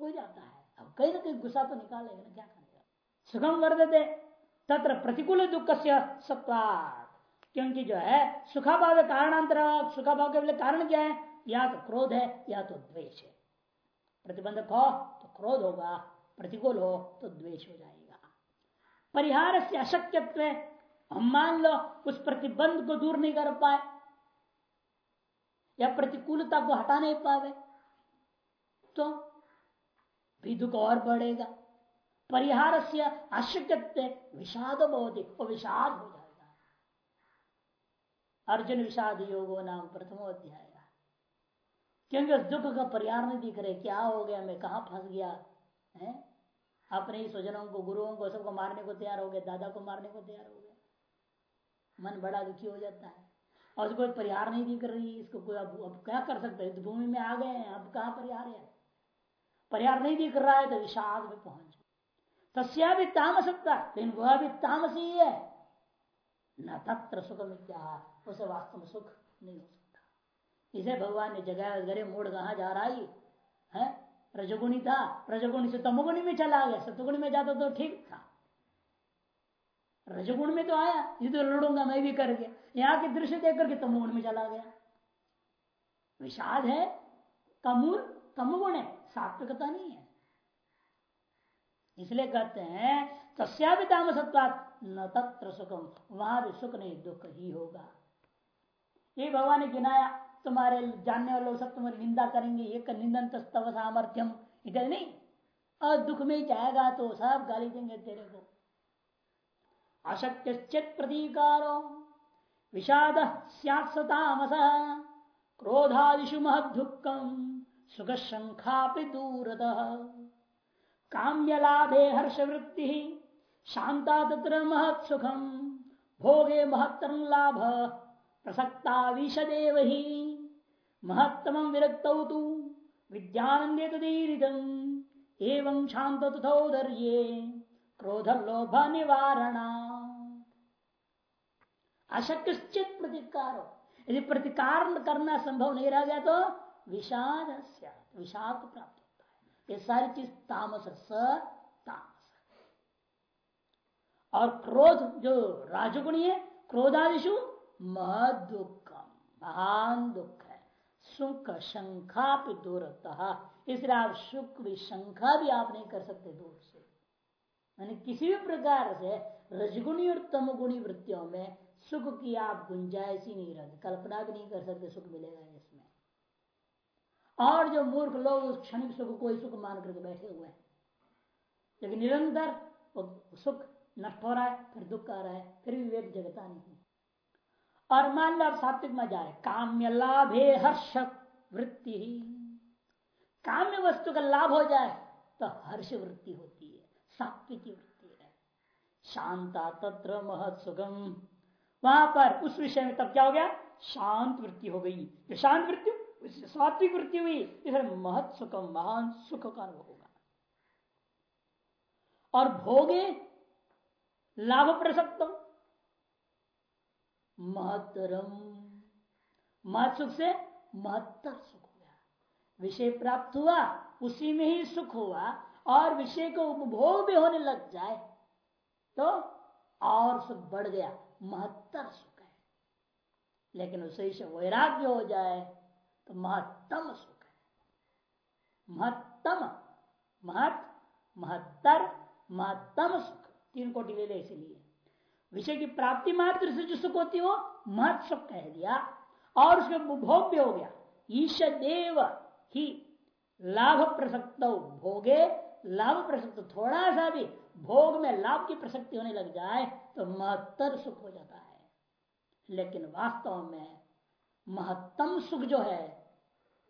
हो जाता है। अब कहीं ना कहीं गुस्सा तो निकालेगा ना, क्या करेगा सुगम वर्धते तत्र प्रतिकूल दुख से क्योंकि जो है सुखाभाव कारणांतर सुखाभाव के कारण क्या है? या तो क्रोध है, या तो द्वेष है। प्रतिबंधक हो तो क्रोध होगा। प्रतिकूल हो तो द्वेष हो जाएगा। परिहार से अशक्यत्व, हम मान लो, उस प्रतिबंध को दूर नहीं कर पाए, या प्रतिकूलता को हटा नहीं पावे तो भी दुख और बढ़ेगा। परिहार से अशक्य विषाद बहुत विषाद हो जाएगा। अर्जुन विषाद योगो नाम प्रथमो अध्याय। क्योंकि उस दुख का परिहार नहीं दिख रहे क्या हो गया मैं कहा फंस गया है? अपने ही स्वजनों को गुरुओं को सबको मारने को तैयार हो गया दादा को मारने को तैयार हो गया। मन बड़ा दुखी हो जाता है। और उसको परिहार नहीं दिख रही इसको कोई अब, अब क्या कर सकते हैं? भूमि में आ गए हैं अब कहा परिहार है? परिहार नहीं दिख रहा है तो विषाद में पहुँच तस्या भी तामसकता लेकिन वह भी तामस ही है। न तत्र सुख मित्या उसे वास्तव में सुख नहीं हो सकता। इसे भगवान ने जगह गरे मोड़ कहा जा रहा ही? है? रजगुणी था रजगुणी से तमोगुणी में चला गया, सतगुणी में जाता तो ठीक था। रजगुण में तो आया, ये तो लड़ूँगा मैं भी करके यहाँ के दृश्य देख करके तमोगुण में चला गया। विषाद है कमूल तमोगुण है सात्विकता नहीं है। इसलिए कहते हैं, तस्या भी तामसत्वात न तत्र सुखम, वहाँ भी सुख नहीं, दुख ही होगा। ये भगवान ने गिनाया, तुम्हारे जानने वाले सब तुम्हारी निंदा करेंगे ये निंदन तस्तव सामर्थ्यम। इत्यादि नहीं, और दुख में जाएगा तो सब गाली देंगे तेरे को। अशक्य प्रतीकारो, विषाद सतामस क्रोधादिशु महदुखम सुख शंखा दूरत। काम्य लाभे हर्ष वृत्ति शांता तत्र महत भोगे महत्तर लाभ, प्रसक्ता विषदेव ही। महत्तम विरक्त तो विद्यानंदे तदीरिदम एवं शांत तथौदर्ये क्रोध लोभ निवारण। अशक्यश्चित प्रतिकार। यदि प्रतिकार करना संभव नहीं रह गया तो विषाद विषाद को प्राप्त होता है। ये सारी चीज़ तामस स तामस और क्रोध, जो राजगुणी है क्रोधादिशु दुखम महान दुख है। सुख शंखा भी दूर इसलिए आप सुख भी शंखा भी आप नहीं कर सकते दूर से। यानी किसी भी प्रकार से रजगुणी और तमगुणी वृत्तियों में सुख की आप गुंजाइश ही नहीं रहती कल्पना भी नहीं कर सकते सुख मिलेगा और जो मूर्ख लोग उस क्षणिक सुख को ही सुख मान करके बैठे हुए हैं। लेकिन निरंतर सुख नष्ट हो रहा है, फिर दुख आ रहा है, फिर भी विवेक जगता नहीं और मान लो आप सात्विक में जा रहे काम्य लाभे हर्ष वृत्ति काम्य वस्तु का लाभ हो जाए तो हर्ष वृत्ति होती है, सात्विक वृत्ति है। शांता तत्र महत सुगम वहाँ पर उस विषय में तब क्या हो गया? शांत वृत्ति हो गई। जो शांत वृत्ति सात्विक वृत्ति हुई, इधर महत सुखम, महान सुख का अनुभव होगा। और भोगे लाभ प्रसक्त महतरम महत सुख से महत्तर सुख हो गया। विषय प्राप्त हुआ, उसी में ही सुख हुआ, और विषय को उपभोग भी होने लग जाए तो और सुख बढ़ गया, महत्तर सुख है। लेकिन उसे वैराग्य हो जाए। तो महत्तम सुख है। महत्तम, महत, महत्तर, महत्तम सुख। तीन कोटि ले इसलिए। विषय की प्राप्ति मात्र से जो सुख होती हो महत सुख कह दिया। और उसमें भोग भी हो गया। ईश देव ही लाभ प्रसक्त भोगे। लाभ प्रसक्त थोड़ा सा भी भोग में लाभ की प्रसक्ति होने लग जाए तो महत्तर सुख हो जाता है। लेकिन वास्तव में महत्तम सुख जो है,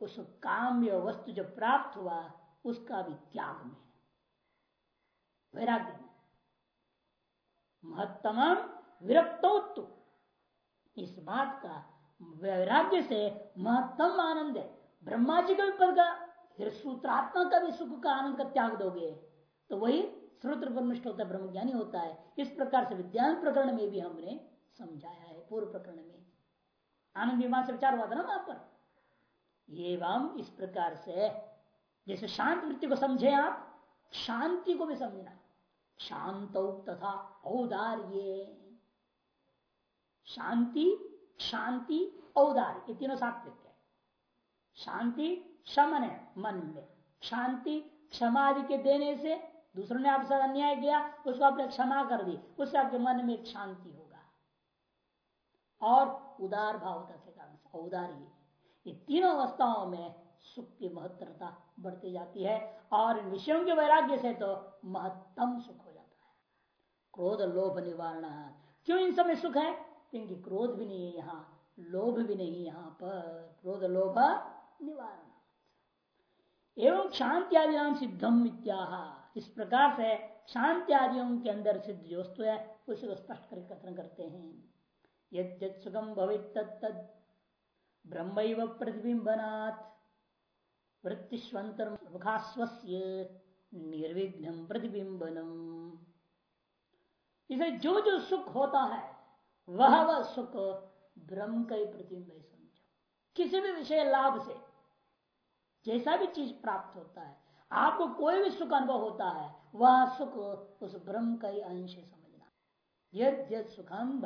उस काम्य वस्तु जो प्राप्त हुआ, उसका भी त्याग में वैराग्य में। महत्तम विरक्तोत्तु। इस बात का वैराग्य से महत्तम आनंद है। ब्रह्मा जी का भी पद का सूत्रात्मा का भी सुख का आनंद का त्याग दोगे तो वही श्रोत्र परमिष्ट होता है, ब्रह्मज्ञानी होता है। इस प्रकार से विज्ञान प्रकरण में भी हमने समझाया है, पूर्व प्रकरण में। आनंद विमान से विचार हुआ था ना वहाँ पर। एवं इस प्रकार से, जैसे शांत वृत्ति को समझे आप, शांति को भी समझना। शांत तथा औदार्य। शांति शांति, औदार्य, ये तीनों सात्विक है। शांति, शमन है मन में। शांति क्षमा के देने से दूसरों ने आपसे अन्याय किया, उसको आपने क्षमा कर दी, उससे आपके मन में एक शांति और उदार भावता के कारण से। औदार्य ये तीनों अवस्थाओं में सुख की महत्वता बढ़ती जाती है और इन विषयों के वैराग्य से तो महत्तम सुख हो जाता है। क्रोध, लोभ, निवारण, क्यों इन समय सुख है? क्योंकि क्रोध भी नहीं है यहाँ, लोभ भी नहीं यहाँ पर। क्रोध, लोभ, निवारण। एवं शांति आदि नाम सिद्धम इस प्रकार से शांति आदियों के अंदर सिद्ध जो वस्तु है, उसे स्पष्ट कर कथन करते हैं। यद सुखम भवित तद ब्रह्म प्रतिबिंबनाथ निर्विघ्न प्रतिबिंबनम इसे जो जो सुख होता है, वह वह सुख ब्रह्म का ही प्रतिबिंब समझो। किसी भी विषय लाभ से जैसा भी चीज़ प्राप्त होता है, आपको कोई भी सुख अनुभव होता है, वह सुख उस ब्रह्म का ही अंश समझना। यद यद सुखम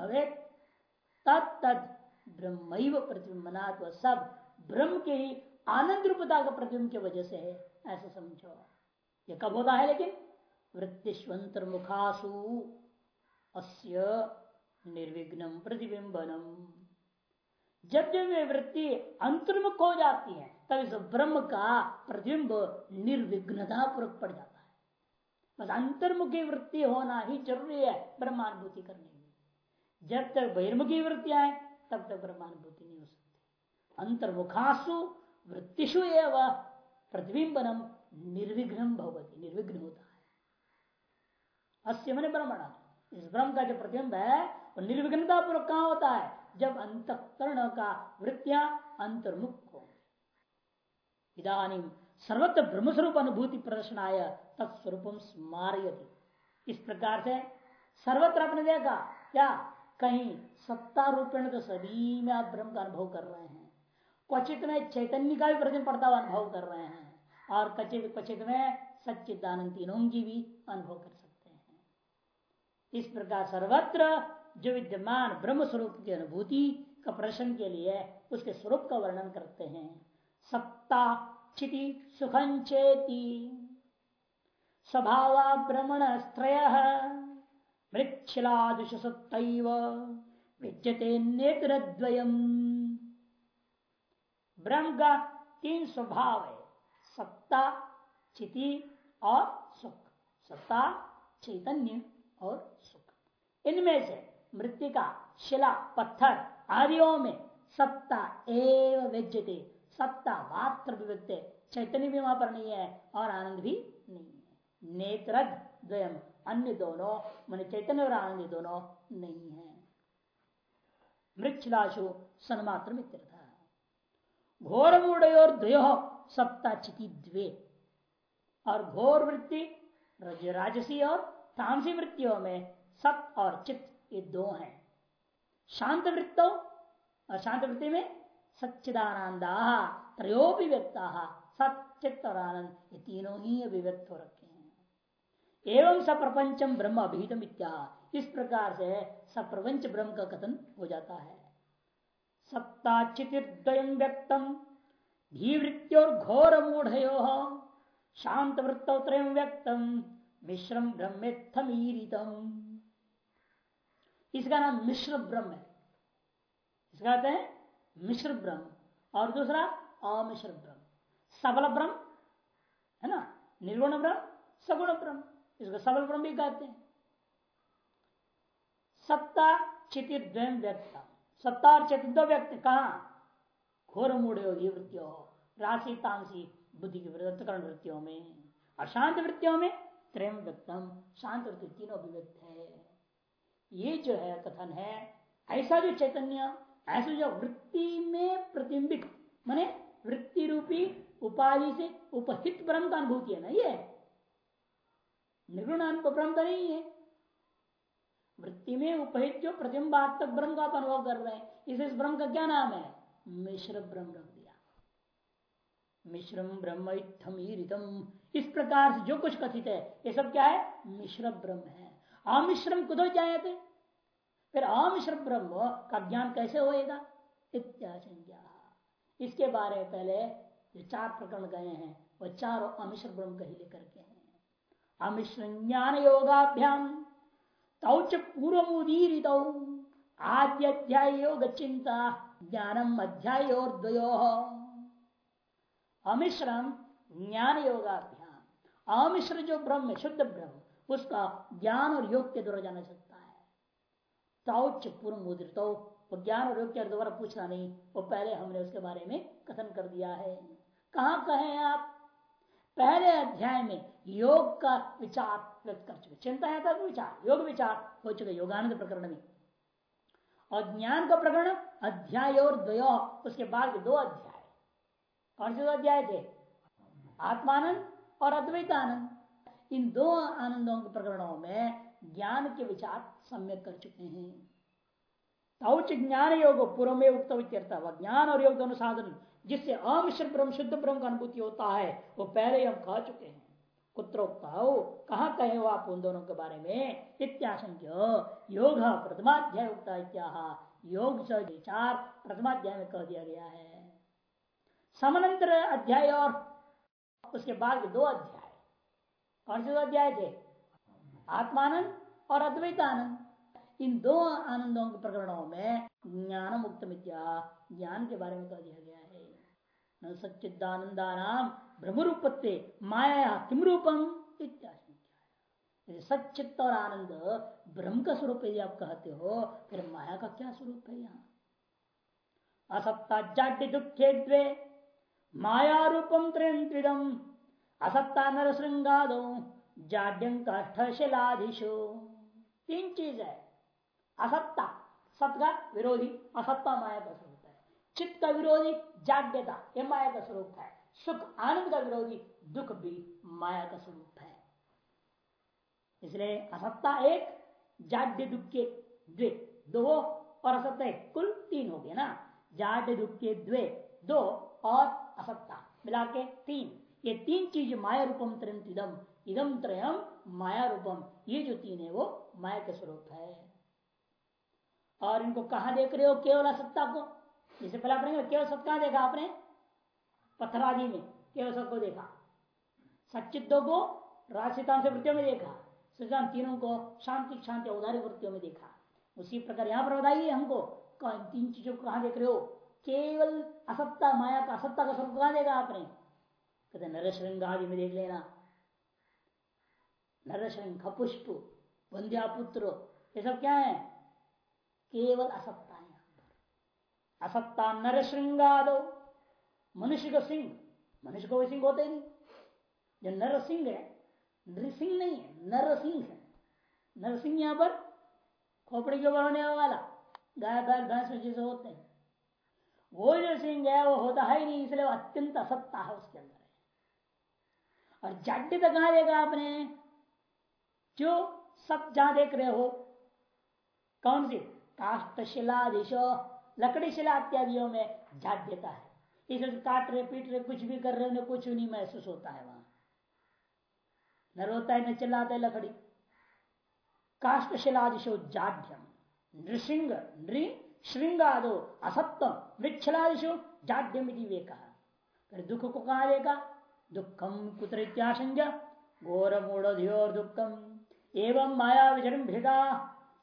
तद ब्रह्म प्रतिबिंबनात् वह सब ब्रह्म के ही आनंद रूपता का प्रतिबिंब की वजह से है, ऐसा समझो। ये कब होता है लेकिन वृत्तिश्वंतर मुखासु अस्य निर्विघ्न प्रतिबिंबनम। जब जब वे वृत्ति अंतर्मुख हो जाती है, तब इस ब्रह्म का प्रतिबिंब निर्विघ्नता पूर्वक पड़ जाता है। बस अंतर्मुखी वृत्ति होना ही ज़रूरी है, ब्रह्मानुभूति करने जब तक बहिर्मुखी वृत्ति आए, तब तक ब्रह्मानुभूति नहीं हो सकती। अंतर्मुखासु वृत्तिशु एवं प्रतिबिंबनम निर्विघ्न भगवती निर्विघ्न होता है। अस्य मन ब्रह्मण। इस ब्रह्म का जो प्रतिबिंब है, वो निर्विघ्नता पूर्वक कहा होता है? जब अंतकरण का वृत्तियाँ अंतर्मुख हो। इधानी सर्वत्र ब्रह्मस्वरूप अनुभूति प्रदर्शन आय तत्स्वरूप स्मारयति। इस प्रकार से सर्वत्र आपने देखा, क्या? कहीं सत्ता रूपेण तो सभी में आप ब्रह्म का अनुभव कर रहे हैं। क्वचित में चैतन्य का भी प्रतिदिन पड़ता हुआ अनुभव कर रहे हैं और कचित क्वचित में सच्चिदानंद तीनों की भी अनुभव कर सकते हैं। इस प्रकार सर्वत्र जो विद्यमान ब्रह्म स्वरूप की अनुभूति का प्रश्न के लिए उसके स्वरूप का वर्णन करते हैं। सत्ता चिति सुखंचेति स्वभाव भ्रमण स्त्रय मृक्षिलादुष सत्तैव विद्यते नेत्र ब्रह्म का तीन स्वभाव है, सत्ता, चिति और सुख। सत्ता, चैतन्य और सुख। इनमें से मृतिका, शिला, पत्थर आदियों में सत्ता एवं व्यज्यते सत्ता मात्र चैतन्य भी वहाँ पर नहीं है और आनंद भी नहीं है। नेत्र अन्य दोनों, मान चैतन्य और आनंद दोनों नहीं है। मृक्षलाशु सन्मात्र मित्र था। घोर मूढ़ द्वयो सत्ता चिति द्वे। और घोर वृत्ति राजसी और तामसी वृत्तियों में सत और चित्त ये दो हैं। शांत वृत्तों और शांत वृत्ति में सच्चिदानंदा त्रयोपि व्यक्ता सचित और आनंद, ये तीनों ही अभिव्यक्त हो रखे एवं सप्रपंचम ब्रह्म अभिहितम इत्या। इस प्रकार से सप्रपंच ब्रह्म का कथन हो जाता है। सत्ता चितिर्दयम व्यक्तम घोर मूढ़ शांत वृत्तोत्र व्यक्तम मिश्रम ब्रह्मेत्थमीरितम। इसका नाम मिश्र ब्रह्म है। इसका कहते हैं? मिश्र ब्रह्म। और दूसरा, अमिश्र ब्रह्म। सबल ब्रह्म, है ना? निर्गुण ब्रह्म, सगुण ब्रह्म। इसको सबल ब्रह्म भी कहते हैं। सत्ता चितिर द्वयम व्यक्त। सत्ता और चित दो व्यक्त। कहा? घोर मूढ़ होगी वृत्तियों। राशि, तामसी, बुद्धि की वृत्तकरण वृत्तियों में। अशांत वृत्तियों में त्रय व्यक्तम। शांत वृत्ति तीनों अभिव्यक्त है। ये जो है कथन है, ऐसा जो चैतन्य, ऐसा जो वृत्ति में प्रतिबिंबित, माने वृत्ति रूपी उपाधि से उपहित ब्रह्म का अनुभूति है ना ये? निर्गुण ब्रह्म का नहीं है। वृत्ति में उपहित जो प्रतिम्बात्मक ब्रह्म का अनुभव कर रहे हैं, इस इस ब्रह्म का क्या नाम है? मिश्र ब्रह्म रख दिया। मिश्रम ब्रह्म इतम इस प्रकार से जो कुछ कथित है, ये सब क्या है? मिश्र ब्रह्म है। अमिश्रम कुदो जाए फिर अमिश्र ब्रह्म का ज्ञान कैसे होएगा? इत्याशंज्ञा इसके बारे में पहले जो चार प्रकरण गए हैं वह चारों अमिश्र ब्रह्म का ही लेकर के हैं अमिश्र ज्ञान योगाभ्याम तौच पूर्व मुदीरित आद्य अध्याय योग चिंता ज्ञानम अध्याय और द्वयो अमिश्रम ज्ञान योगाभ्याम अमिश्र जो ब्रह्म शुद्ध ब्रह्म उसका ज्ञान और योग के द्वारा जाना सकता है तौच पूर्व मुद्रित वो ज्ञान और योग के द्वारा पूछना नहीं वो पहले हमने उसके बारे में कथन कर दिया है कहा कहे आप पहले अध्याय में योग का विचार व्यक्त कर चुके चिंता है विचार, योग विचार हो चुके योगानंद प्रकरण में। और ज्ञान का प्रकरण अध्याय और द्वयो, उसके बाद दो अध्याय। कौन से दो अध्याय थे? आत्मानंद और अद्वैत आनंद। इन दो आनंदों के प्रकरणों में ज्ञान के विचार सम्यक कर चुके हैं। ज्ञान योग पूर्व में उक्त ज्ञान और योग दोनों साधन। जिससे अमिश्र ब्रह्म शुद्ध ब्रह्म का अनुभूति होता है, वो पहले हम कह चुके हैं। कुत्र हो कहा कहे हो आप उन दोनों के बारे में? इत्याशंक्य योग प्रथमाध्याय उक्ता इत्या योग विचार प्रथमाध्याय में कह दिया गया है। समानांतर अध्याय और उसके बाद दो अध्याय। कौन से दो अध्याय थे? आत्मानंद और अद्वैत आनंद इन दो आनंदों के प्रकरणों में ज्ञान मुक्त ज्ञान के बारे में कह दिया गया सच्चिदानंदा नाम रूपत्ते माया किम रूपम इत्यादि सच्चित और आनंद ब्रह्म का स्वरूप यदि आप कहते हो, फिर माया का क्या स्वरूप है यहाँ? असत्ता जाड्य दुखे द्वे माया रूपम त्रिदम असत्ता नर श्रृंगादो जाड्यं काष्ठशिलाधीशो तीन चीज़ है, असत्ता सत का विरोधी, असत्ता माया का स्वरूप है। चित्त का विरोधी जाड्यता यह माया का स्वरूप है। सुख आनंद का विरोधी, दुख भी माया का स्वरूप है। इसलिए असत्ता एक, जाड्य दुख के द्वे, दो और असत्ता एक। कुल तीन हो गए ना। जाड्य दुख के द्वे, दो और असत्ता। मिला के तीन। ये तीन चीज़ माया रूपम त्रयम इदम। इदम त्रयम माया रूपम। ये जो तीन है वो माया के स्वरूप है। और इनको कहा देख रहे हो? केवल असत्ता को। जिसे पहले आपने केवल सत्ता देखा आपने? पत्थर आदि में, केवल सबको देखा। सच्चिदों को राशितांश वृत्तियों में देखा। सिद्धांत तीनों को शांति शांति औदारिक वृत्तियों में देखा। उसी प्रकार यहाँ पर बताइए हमको तीन चीज़ों को कहा देख रहे हो? केवल असत्ता, माया का असत्ता का स्वरूप कहा देगा आपने? कहते नर श्रृंग आदि में देख लेना। नर श्रृंग पुष्प वंध्या पुत्र ये सब क्या है? केवल असत्ता। असत्ता नर श्रृंगादो मनुष्य का सिंह, मनुष्य को सिंह होते नहीं। जो नर सिंह है, नृसिंह नहीं है नर सिंह है। नरसिंह यहाँ पर खोपड़ी के बढ़ने वाला गाय, बैल, भैंस जैसे होते हैं। वो जो सिंह है, वो होता है नहीं, इसलिए अत्यंत असत्ता है उसके अंदर। और जाड्य तक कहा देगा आपने? जो सब जहाँ देख रहे हो, कौन सी? काष्ट शिला दिशो। लकड़ी शिला इत्यादियों में जाड्यता है। इसे काट रहे पीट रहे कुछ भी कर रहे उन्हें कुछ नहीं महसूस होता है वहाँ। न रोता है, न चिल्लाता है लकड़ी। काष्ट शिलादिशो जाड्यम नृसिंग नृ, श्रृंगादो, असत्तम वृक्षलादिशु जाड्यम वे कहा। दुख को कहा देगा दुखम कुत्र इत्याशंग घोर मूढ़ दुखम एवं माया विजृंभिता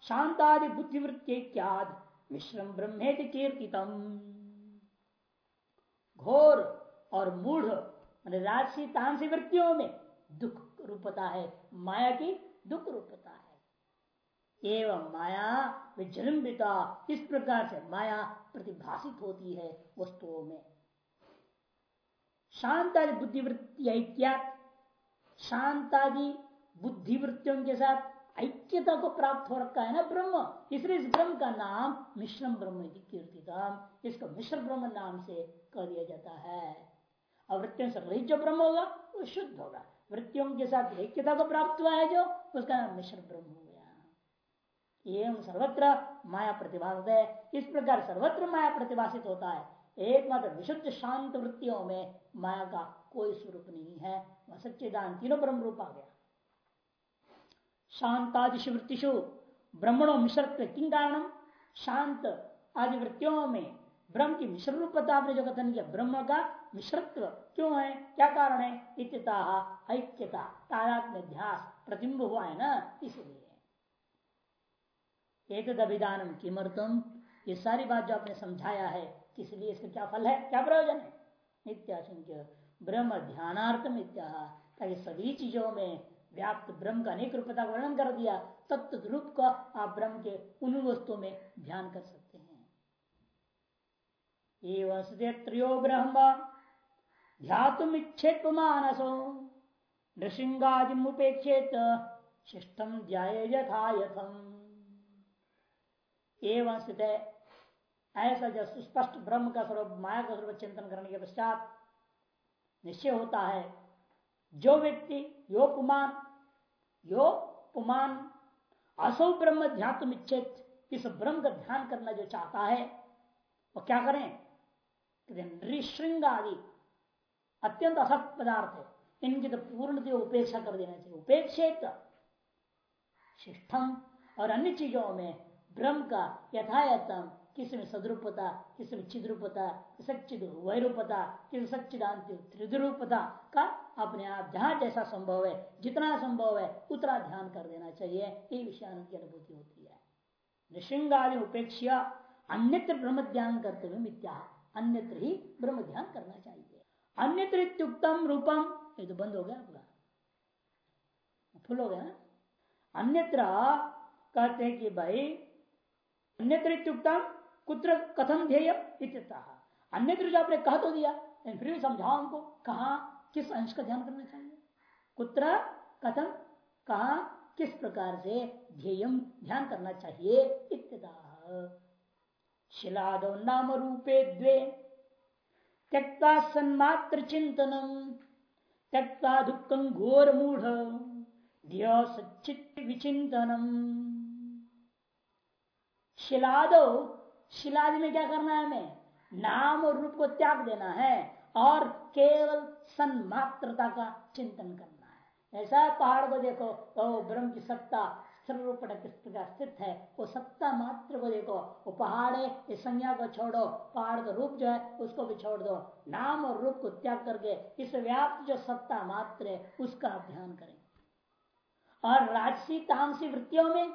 शांतादि बुद्धिवृत्त्याद मिश्रम ब्रह्मेति कीर्तितम घोर और मूढ़ राजसी तांसी वृत्तियों में दुख रूपता है, माया की दुख रूपता है। एवं माया विजृंभिता, इस प्रकार से माया प्रतिभाषित होती है वस्तुओं में। शांतादि बुद्धिवृत्ति शांतादि बुद्धिवृत्तियों के साथ ऐक्यता को प्राप्त हो रखा है ना ब्रह्म। इसलिए इस ब्रह्म का नाम मिश्रम ब्रह्म कीर्तितम। इसको मिश्र ब्रह्म नाम से कह दिया जाता है। और वृत्तियों से रहित जो ब्रह्म होगा, वो शुद्ध होगा। वृत्तियों के साथ ऐक्यता को प्राप्त हुआ है जो, उसका नाम मिश्र ब्रह्म हो गया। एवं सर्वत्र माया प्रतिभाषित है। इस प्रकार सर्वत्र माया प्रतिभाषित होता है। एकमात्र विशुद्ध शांत वृत्तियों में माया का कोई स्वरूप नहीं है। वह सच्चिदान तीनों ब्रह्म रूप आ गया। शांतादिशु वृत्तिशु ब्रह्मणों मिश्रत्व किन कारण शांत आदि वृत्तियों में ब्रह्म की मिश्र रूपता आपने जो कथन किया ब्रह्म का मिश्रत्व क्यों है? क्या कारण है? ऐक्यता तारात्म्य ध्यास प्रतिम्ब हुआ है ना इसलिए। एक अभिधानम किमर्थम ये सारी बात जो आपने समझाया है, किस लिए इसका क्या फल है? क्या प्रयोजन है? नित्याशंक्य ब्रह्म ध्यानार्थम इत्या ताकि सभी चीज़ों में व्याप्त ब्रह्म का अनेक रूपता वर्णन कर दिया, तत्व रूप का आप ब्रह्म के उन वस्तुओं में ध्यान कर सकते हैं। त्रियो ब्रह्म ध्यातुम इच्छेत मानसो नृसिंगादिमुपेक्षेत शिष्टम ध्याय यथा यथम एवं स्थित ऐसा जब सुस्पष्ट ब्रह्म का स्वरूप, माया का स्वरूप चिंतन करने के पश्चात निश्चय होता है, जो व्यक्ति, योपमान यो पुमान। असो ब्रह्म ध्यान इच्छित। इस ब्रह्म का ध्यान करना जो चाहता है, वो क्या करें? नृशृंग आदि अत्यंत असत पदार्थ है। इनकी तो पूर्ण उपेक्षा कर देना चाहिए। उपेक्षित शिष्टम और अन्य चीज़ों में ब्रह्म का यथायतम किसी में सदरूपता किसी में चिद्रूपता सचिद वैरूपता किसी सच्चिदांत त्रिद्रूपता का अपने आप जहाँ जैसा संभव है, जितना संभव है, उतना ध्यान कर देना चाहिए। ये विषयानंद की अनुभूति होती है। निशिंगादि उपेक्षा अन्यत्र ब्रह्म ध्यान करते हुए मिथ्या अन्यत्र ही ब्रह्म ध्यान करना चाहिए। अन्यत्र इत्युक्तम रूपम, ये तो बंद हो गया आपका। फुल हो गया ना? अन्यत्र कहते कि भाई, अन्यत्र इत्युक्तम कुत्र कथम ध्येय अन्य जो आपने कह तो दिया फिर भी समझाओ हमको कहा, किस अंश का ध्यान करना चाहिए? कुत्र कथम कहा, किस प्रकार से ध्येय ध्यान करना चाहिए शिलाद नाम रूपे द्वे। त्यक्ता सन्मात्र चिंतनम त्यक्ता दुखम घोर मूढ़ सचित विचिंतनम शिलादो शिलादि में क्या करना है हमें? नाम और रूप को त्याग देना है और केवल सन्मात्रता का चिंतन करना है। ऐसा पहाड़ को देखो तो ब्रह्म की सत्ता स्थित है, वो सत्ता मात्र को देखो, वो पहाड़ है, इस संज्ञा को छोड़ो, पहाड़ का रूप जो है, उसको भी छोड़ दो। नाम और रूप को त्याग करके इस व्याप्त जो सत्ता मात्र है, उसका ध्यान करें। और राजसी, तामसी वृत्तियों में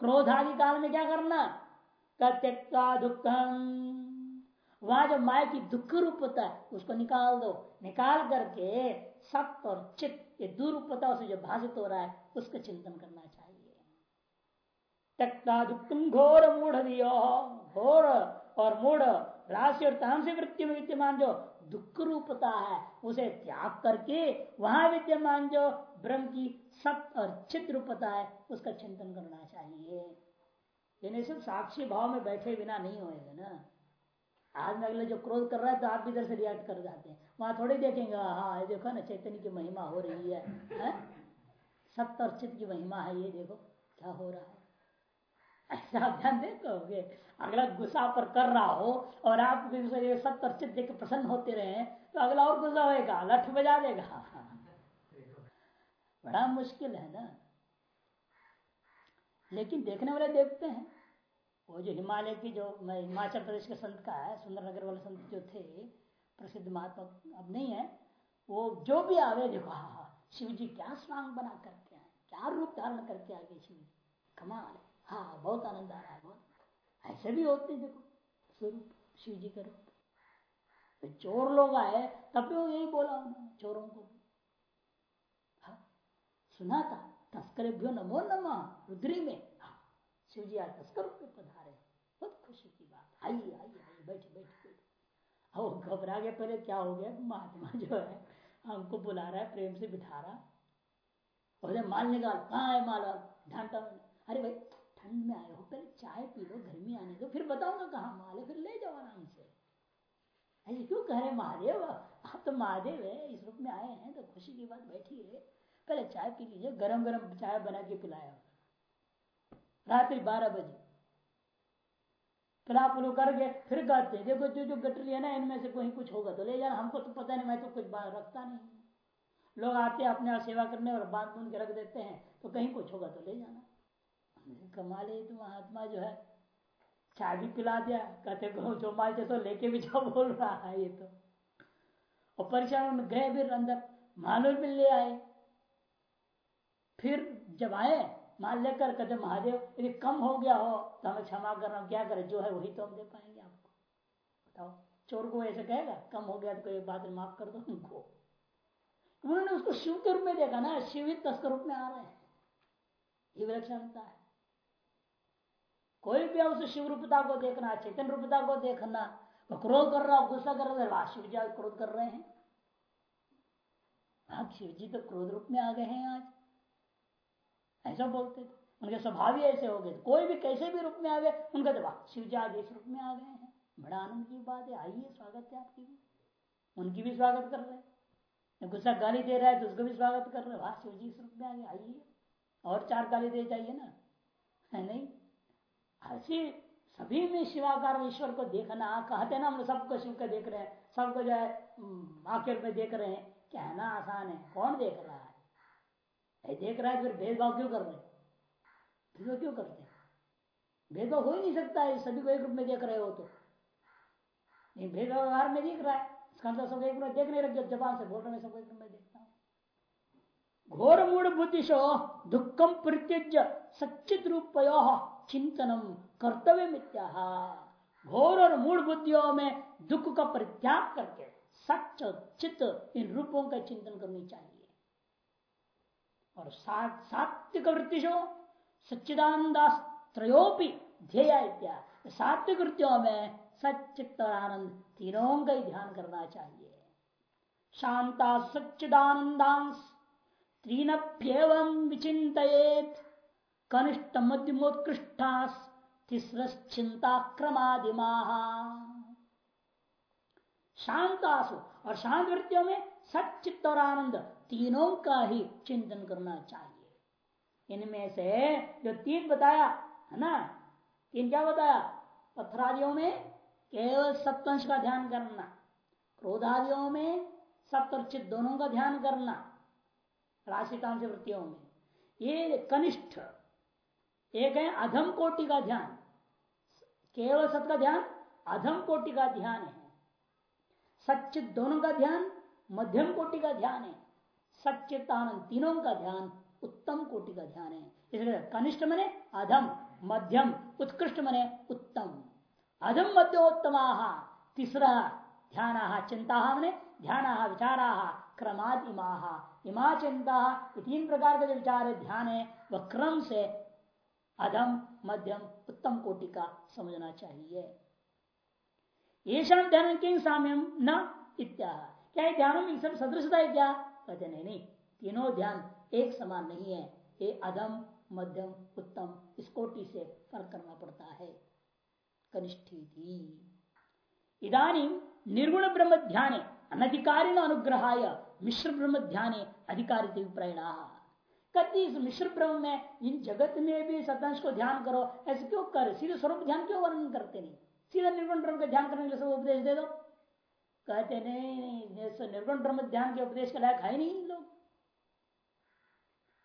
क्रोधादि काल में क्या करना? त्यक्ता दुखम वहाँ जो माया की दुख रूप होता है, उसको निकाल दो। निकाल करके सत्य और चित्त, ये दुरूपता से जो भाषित हो रहा है, उसका चिंतन करना चाहिए। त्यक्ता दुखम घोर मूढ़ दियो घोर और मूढ़, राशि और तामसी वृत्ति में विद्यमान जो दुख रूपता है, उसे त्याग करके वहाँ विद्यमान जो ब्रह्म की सत्य और चित्त रूपता है, उसका चिंतन करना चाहिए। लेकिन सब साक्षी भाव में बैठे बिना नहीं होएगा ना। आज अगले जो क्रोध कर रहा है तो आप भी इधर से रिएक्ट कर जाते हैं। वहाँ थोड़ी देखेंगे हाँ ये देखो ना चैतन्य की महिमा हो रही है, है? सत्य और चित्त की महिमा है ये देखो क्या हो रहा है? ऐसा आप ध्यान देखोगे अगला गुस्सा पर कर रहा हो और आप सत्य और चित्त देख प्रसन्न होते रहे तो अगला और गुस्सा होएगा लठ बजा देगा। बड़ा मुश्किल है ना। लेकिन देखने वाले देखते हैं। वो जो हिमालय की जो हिमाचल प्रदेश के संत का है सुंदर नगर वाले संत जो थे, प्रसिद्ध महात्मा अब नहीं है, वो जो भी आवे, देखो हाँ हाँ शिव जी क्या स्वांग बना करके आए, क्या रूप धारण करके आ गए शिव जी। कमाल हाँ। बहुत आनंद आ रहा है, बहुत। ऐसे भी होते हैं, देखो, स्वरूप, शिव जी का रूप। तो चोर लोग आए, तब भी यही बोला उन्होंने, चोरों को हाँ सुना था। तस्कर नमो नमः, रुद्री में। हाँ शिव जी आज पधारे बहुत खुशी की बात। आइए आइए आइए बैठे बैठे बैठे घबरा गया, पहले क्या हो गया महात्मा जो है, हमको बुला रहा है, प्रेम से बिठा रहा। बोले, माल निकाल, कहा है माल? ढांटा अरे भाई, ठंड में आए हो, पहले चाय पी लो गर्मी आने दो, फिर बताऊँगा कहाँ माल है, फिर ले जाओ आराम से। ऐसे क्यों कह रहे महादेव? आप तो महादेव है, इस रूप में आए हैं तो खुशी की बात बैठी है। पहले चाय पी लीजिए गरम गरम चाय बना के पिलाया। रात्रि बारह बजे। आप लोग करके फिर कहते हैं, देखो जो जो गटरी है ना, इनमें से कोई कुछ होगा तो ले जाना, हमको तो पता नहीं मैं तो कुछ रखता नहीं लोग आते हैं अपने सेवा करने और बाँध बूंद के रख देते हैं तो कहीं कुछ होगा तो ले जाना। कमाले तो महात्मा जो है, चाय भी पिला दिया। कहते जो मालते तो लेके भी जाओ, बोल रहा है ये तो। और परेशान, गए फिर अंदर, मालूम भी ले आए। फिर जब आए, मान लेकर कहते महादेव यदि कम हो गया हो तो हमें क्षमा करना, क्या करे, जो है वही तो हम दे पाएँगे आपको। बताओ, चोर को ऐसे कहेगा, कम हो गया तो कोई बात माफ़ कर दो उनको उन्होंने उसको शिव के रूप में देखा ना शिव ही तस्कर रूप में आ रहे हैं। ये विलक्षणता है। कोई भी उस शिव रूपता को देखना, चेतन रूपता को देखना, वो क्रोध कर रहा गुस्सा कर रहा शिव जी क्रोध कर रहे हैं। हाँ शिव जी तो क्रोध रूप में आ गए हैं आज। ऐसा बोलते थे। उनके स्वभाव ही ऐसे हो गए कोई भी कैसे भी रूप में आ गए उनका तो वाह, शिव जी आज इस रूप में आ गए हैं। बड़ा आनंद की बात है, आइए, स्वागत है आपकी भी। उनकी भी स्वागत कर रहे हैं। गुस्सा गाली दे रहा है तो उसको भी स्वागत कर रहे हैं। वाह, शिव जी इस रूप में आ गए, आइए। और चार गाली दे जाइए ना। है नहीं? ऐसी सभी में शिवाकार ईश्वर को देखना कहते ना, हम सबको शिव का देख रहे हैं। सबको जो है आखिर में देख रहे हैं। कहना आसान है, कौन देख रहा है? देख रहा है, फिर भेदभाव क्यों कर रहे भेदभाव क्यों करते हैं? भेदभाव हो ही नहीं सकता है, सभी को एक रूप में देख रहे हो तो। भेदभाव में दिख रहा है मतलब सब एक रूप में देख नहीं रहे जबान से बोल रहे सब एक रूप में देखता हूँ। घोर मूड बुद्धिशो दुखम प्रत्यज सचित रूप चिंतनम कर्तव्य मित्या घोर और मूड बुद्धियों में दुख का परित्याग करके सच चित्त इन रूपों का चिंतन करनी चाहिए। और सात्विक वृत्तिशो सच्चिदानंदास त्रयोपि ध्येय सात्विक वृत्तियों में सचित आनंद तीनों का ही ध्यान करना चाहिए। शांता सच्चिदानंदांश तीनप्यव विचित कनिष्ठ मध्यमोत्कृष्टास तीसरश्चिंता क्रमादिमा शांतासु और शांत वृत्तियों में सचित्त और आनंद तीनों का ही चिंतन करना चाहिए। इनमें से जो तीन बताया, है ना? तीन क्या बताया? पत्थरादियों में केवल सप्तंश का ध्यान करना, क्रोधादियों में सप्त दोनों का ध्यान करना, राशिकांश वृत्तियों में। ये कनिष्ठ, एक है अधम कोटि का ध्यान, केवल सत का ध्यान, अधम कोटि का ध्यान है। सचित दोनों का ध्यान, मध्यम कोटि का ध्यान है। सच्चितानंद तीनों का ध्यान, उत्तम कोटि का ध्यान है। इसलिए कनिष्ठ मने अधम, मध्यम, उत्कृष्ट मने उत्तम। अधम मध्योत्तम तीसरा ध्यान, चिंता मने ध्यान, विचारा क्रमाद इमा। इमा, चिंता तीन प्रकार का जो विचार है, ध्यान है, वह क्रम से अधम, मध्यम, उत्तम कोटि का समझना चाहिए। ये ध्यान किंग साम्यम न इत्या क्या ध्यान में सदृशता है क्या? कहते नहीं नहीं। तीनों ध्यान एक समान नहीं है। ये अधम मध्यम, उत्तम इस कोटि से फ़र्क करना पड़ता है। कनिष्ठी थी इधानी निर्गुण ब्रह्म ध्यान अनधिकारी अनुग्रहाय मिश्र ब्रह्म ध्यान अधिकारी प्रेरणा कति इस मिश्र ब्रह्म में, इन जगत में भी सदंश को ध्यान करो। ऐसे क्यों कर? सीधे स्वरूप ध्यान क्यों वर्णन करते नहीं? सीधा निर्गुण ब्रह्म का ध्यान करने के लिए उपदेश दे दो। कहते, नहीं नहीं निर्गुण ब्रह्म ध्यान के उपदेश के लायक है नहीं लोग?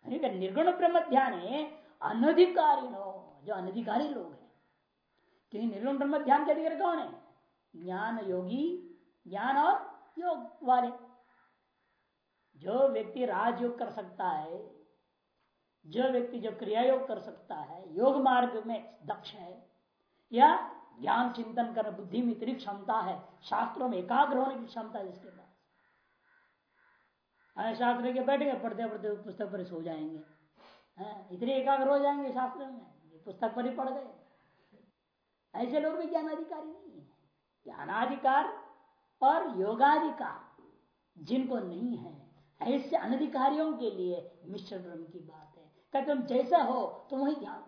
निर्गुण ब्रह्म ध्यान अनधिकारी जो अनधिकारी लोग हैं। क्योंकि निर्गुण ब्रह्म ध्यान के अधिकारी कौन है? ज्ञान योगी, ज्ञान और योग वाले। जो व्यक्ति राजयोग कर सकता है, जो व्यक्ति जो क्रिया योग कर सकता है, योग मार्ग में दक्ष है, या ज्ञान चिंतन कर बुद्धि में इतनी क्षमता है, शास्त्रों में एकाग्र होने की क्षमता है जिसके पास। शास्त्र के बैठे पढ़ते पढ़ते पुस्तक पर सो जाएँगे। इतने एकाग्र हो जाएँगे शास्त्र में पुस्तक पर ही पढ़ गए। ऐसे लोग भी ज्ञान अधिकारी नहीं है। ज्ञानाधिकार और योगाधिकार जिनको नहीं है, ऐसे अनधिकारियों के लिए मिश्र ब्रह्म की बात है। कहते तुम जैसा हो, तुम वही ध्यान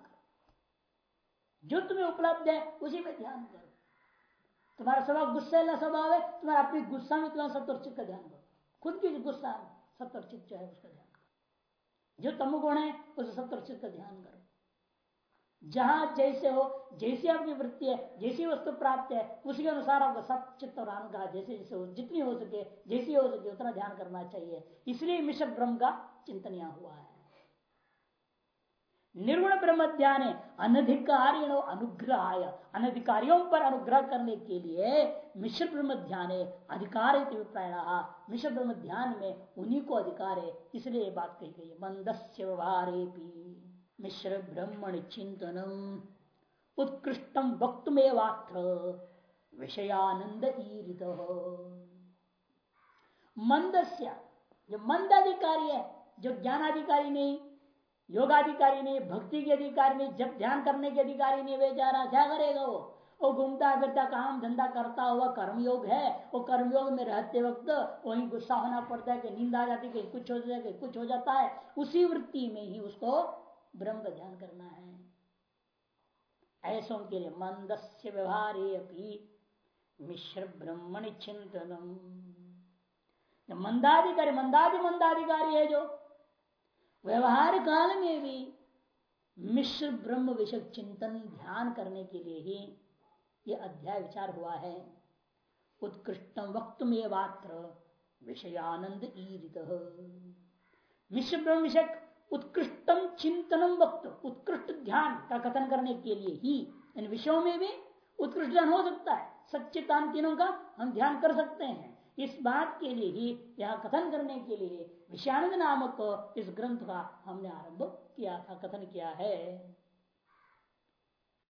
जो तुम्हें उपलब्ध है, उसी में ध्यान करो तुम्हारा स्वभाव गुस्सा स्वभाव है, तुम्हारा अपनी गुस्सा में तुम्हारा चित्त का ध्यान करो खुद की गुस्सा सत्तर चित्त जो है, उसका ध्यान करो जो तमुगुण है, उस चित्त का ध्यान करो। जहाँ जैसे हो, जैसी आपकी वृत्ति है, जैसी वस्तु प्राप्त है, उसी के अनुसार आपको सब चित्त और अनुग्रह जैसे जैसे हो, जितनी हो सके, जैसी हो सके, उतना ध्यान करना चाहिए। इसलिए मिश्र ब्रह्म का चिंतन हुआ है। निर्गुण ब्रह्म ध्यान अनधिकारी अनुग्रह अनधिकारियों पर अनुग्रह करने के लिए मिश्र ब्रह्म ध्यान अधिकार मिश्र ब्रह्म ध्यान में उन्हीं को अधिकार है, इसलिए ये बात कही गई मंदस्य व्यवहार मिश्र ब्रह्मण चिंतनम उत्कृष्टम वक्तमेवात्र विषयानंद मंदस्य, जो मंद अधिकारी है, जो ज्ञानाधिकारी नहीं योगाधिकारी नहीं भक्ति के अधिकारी नहीं जब ध्यान करने के अधिकारी नहीं वे जा रहा, क्या करेगा वो? वो घूमता फिरता, काम धंधा करता हुआ कर्मयोग है। वो कर्मयोग में रहते वक्त वही गुस्सा होना पड़ता है कि नींद आ जाती है कुछ हो जाता है कुछ हो जाता है। उसी वृत्ति में ही उसको ब्रह्म ध्यान करना है। ऐसों के लिए मंदस्य व्यवहार मिश्र ब्रह्मण चिंतनम। मंदाधिकारी, मंदाधि मंदाधिकारी है जो व्यवहार काल में भी मिश्र ब्रह्म विषय चिंतन ध्यान करने के लिए ही यह अध्याय विचार हुआ है। उत्कृष्टम वक्त में मात्र विषयानंद ईरित। मिश्र ब्रह्म विषय उत्कृष्टम चिंतनम वक्त उत्कृष्ट ध्यान का कथन करने के लिए ही इन विषयों में भी उत्कृष्ट ध्यान हो सकता है। सच्चे काम तीनों का हम ध्यान कर सकते हैं। इस बात के लिए ही यह कथन करने के लिए, विषयानंद नामक इस ग्रंथ का हमने आरंभ किया था, कथन किया है।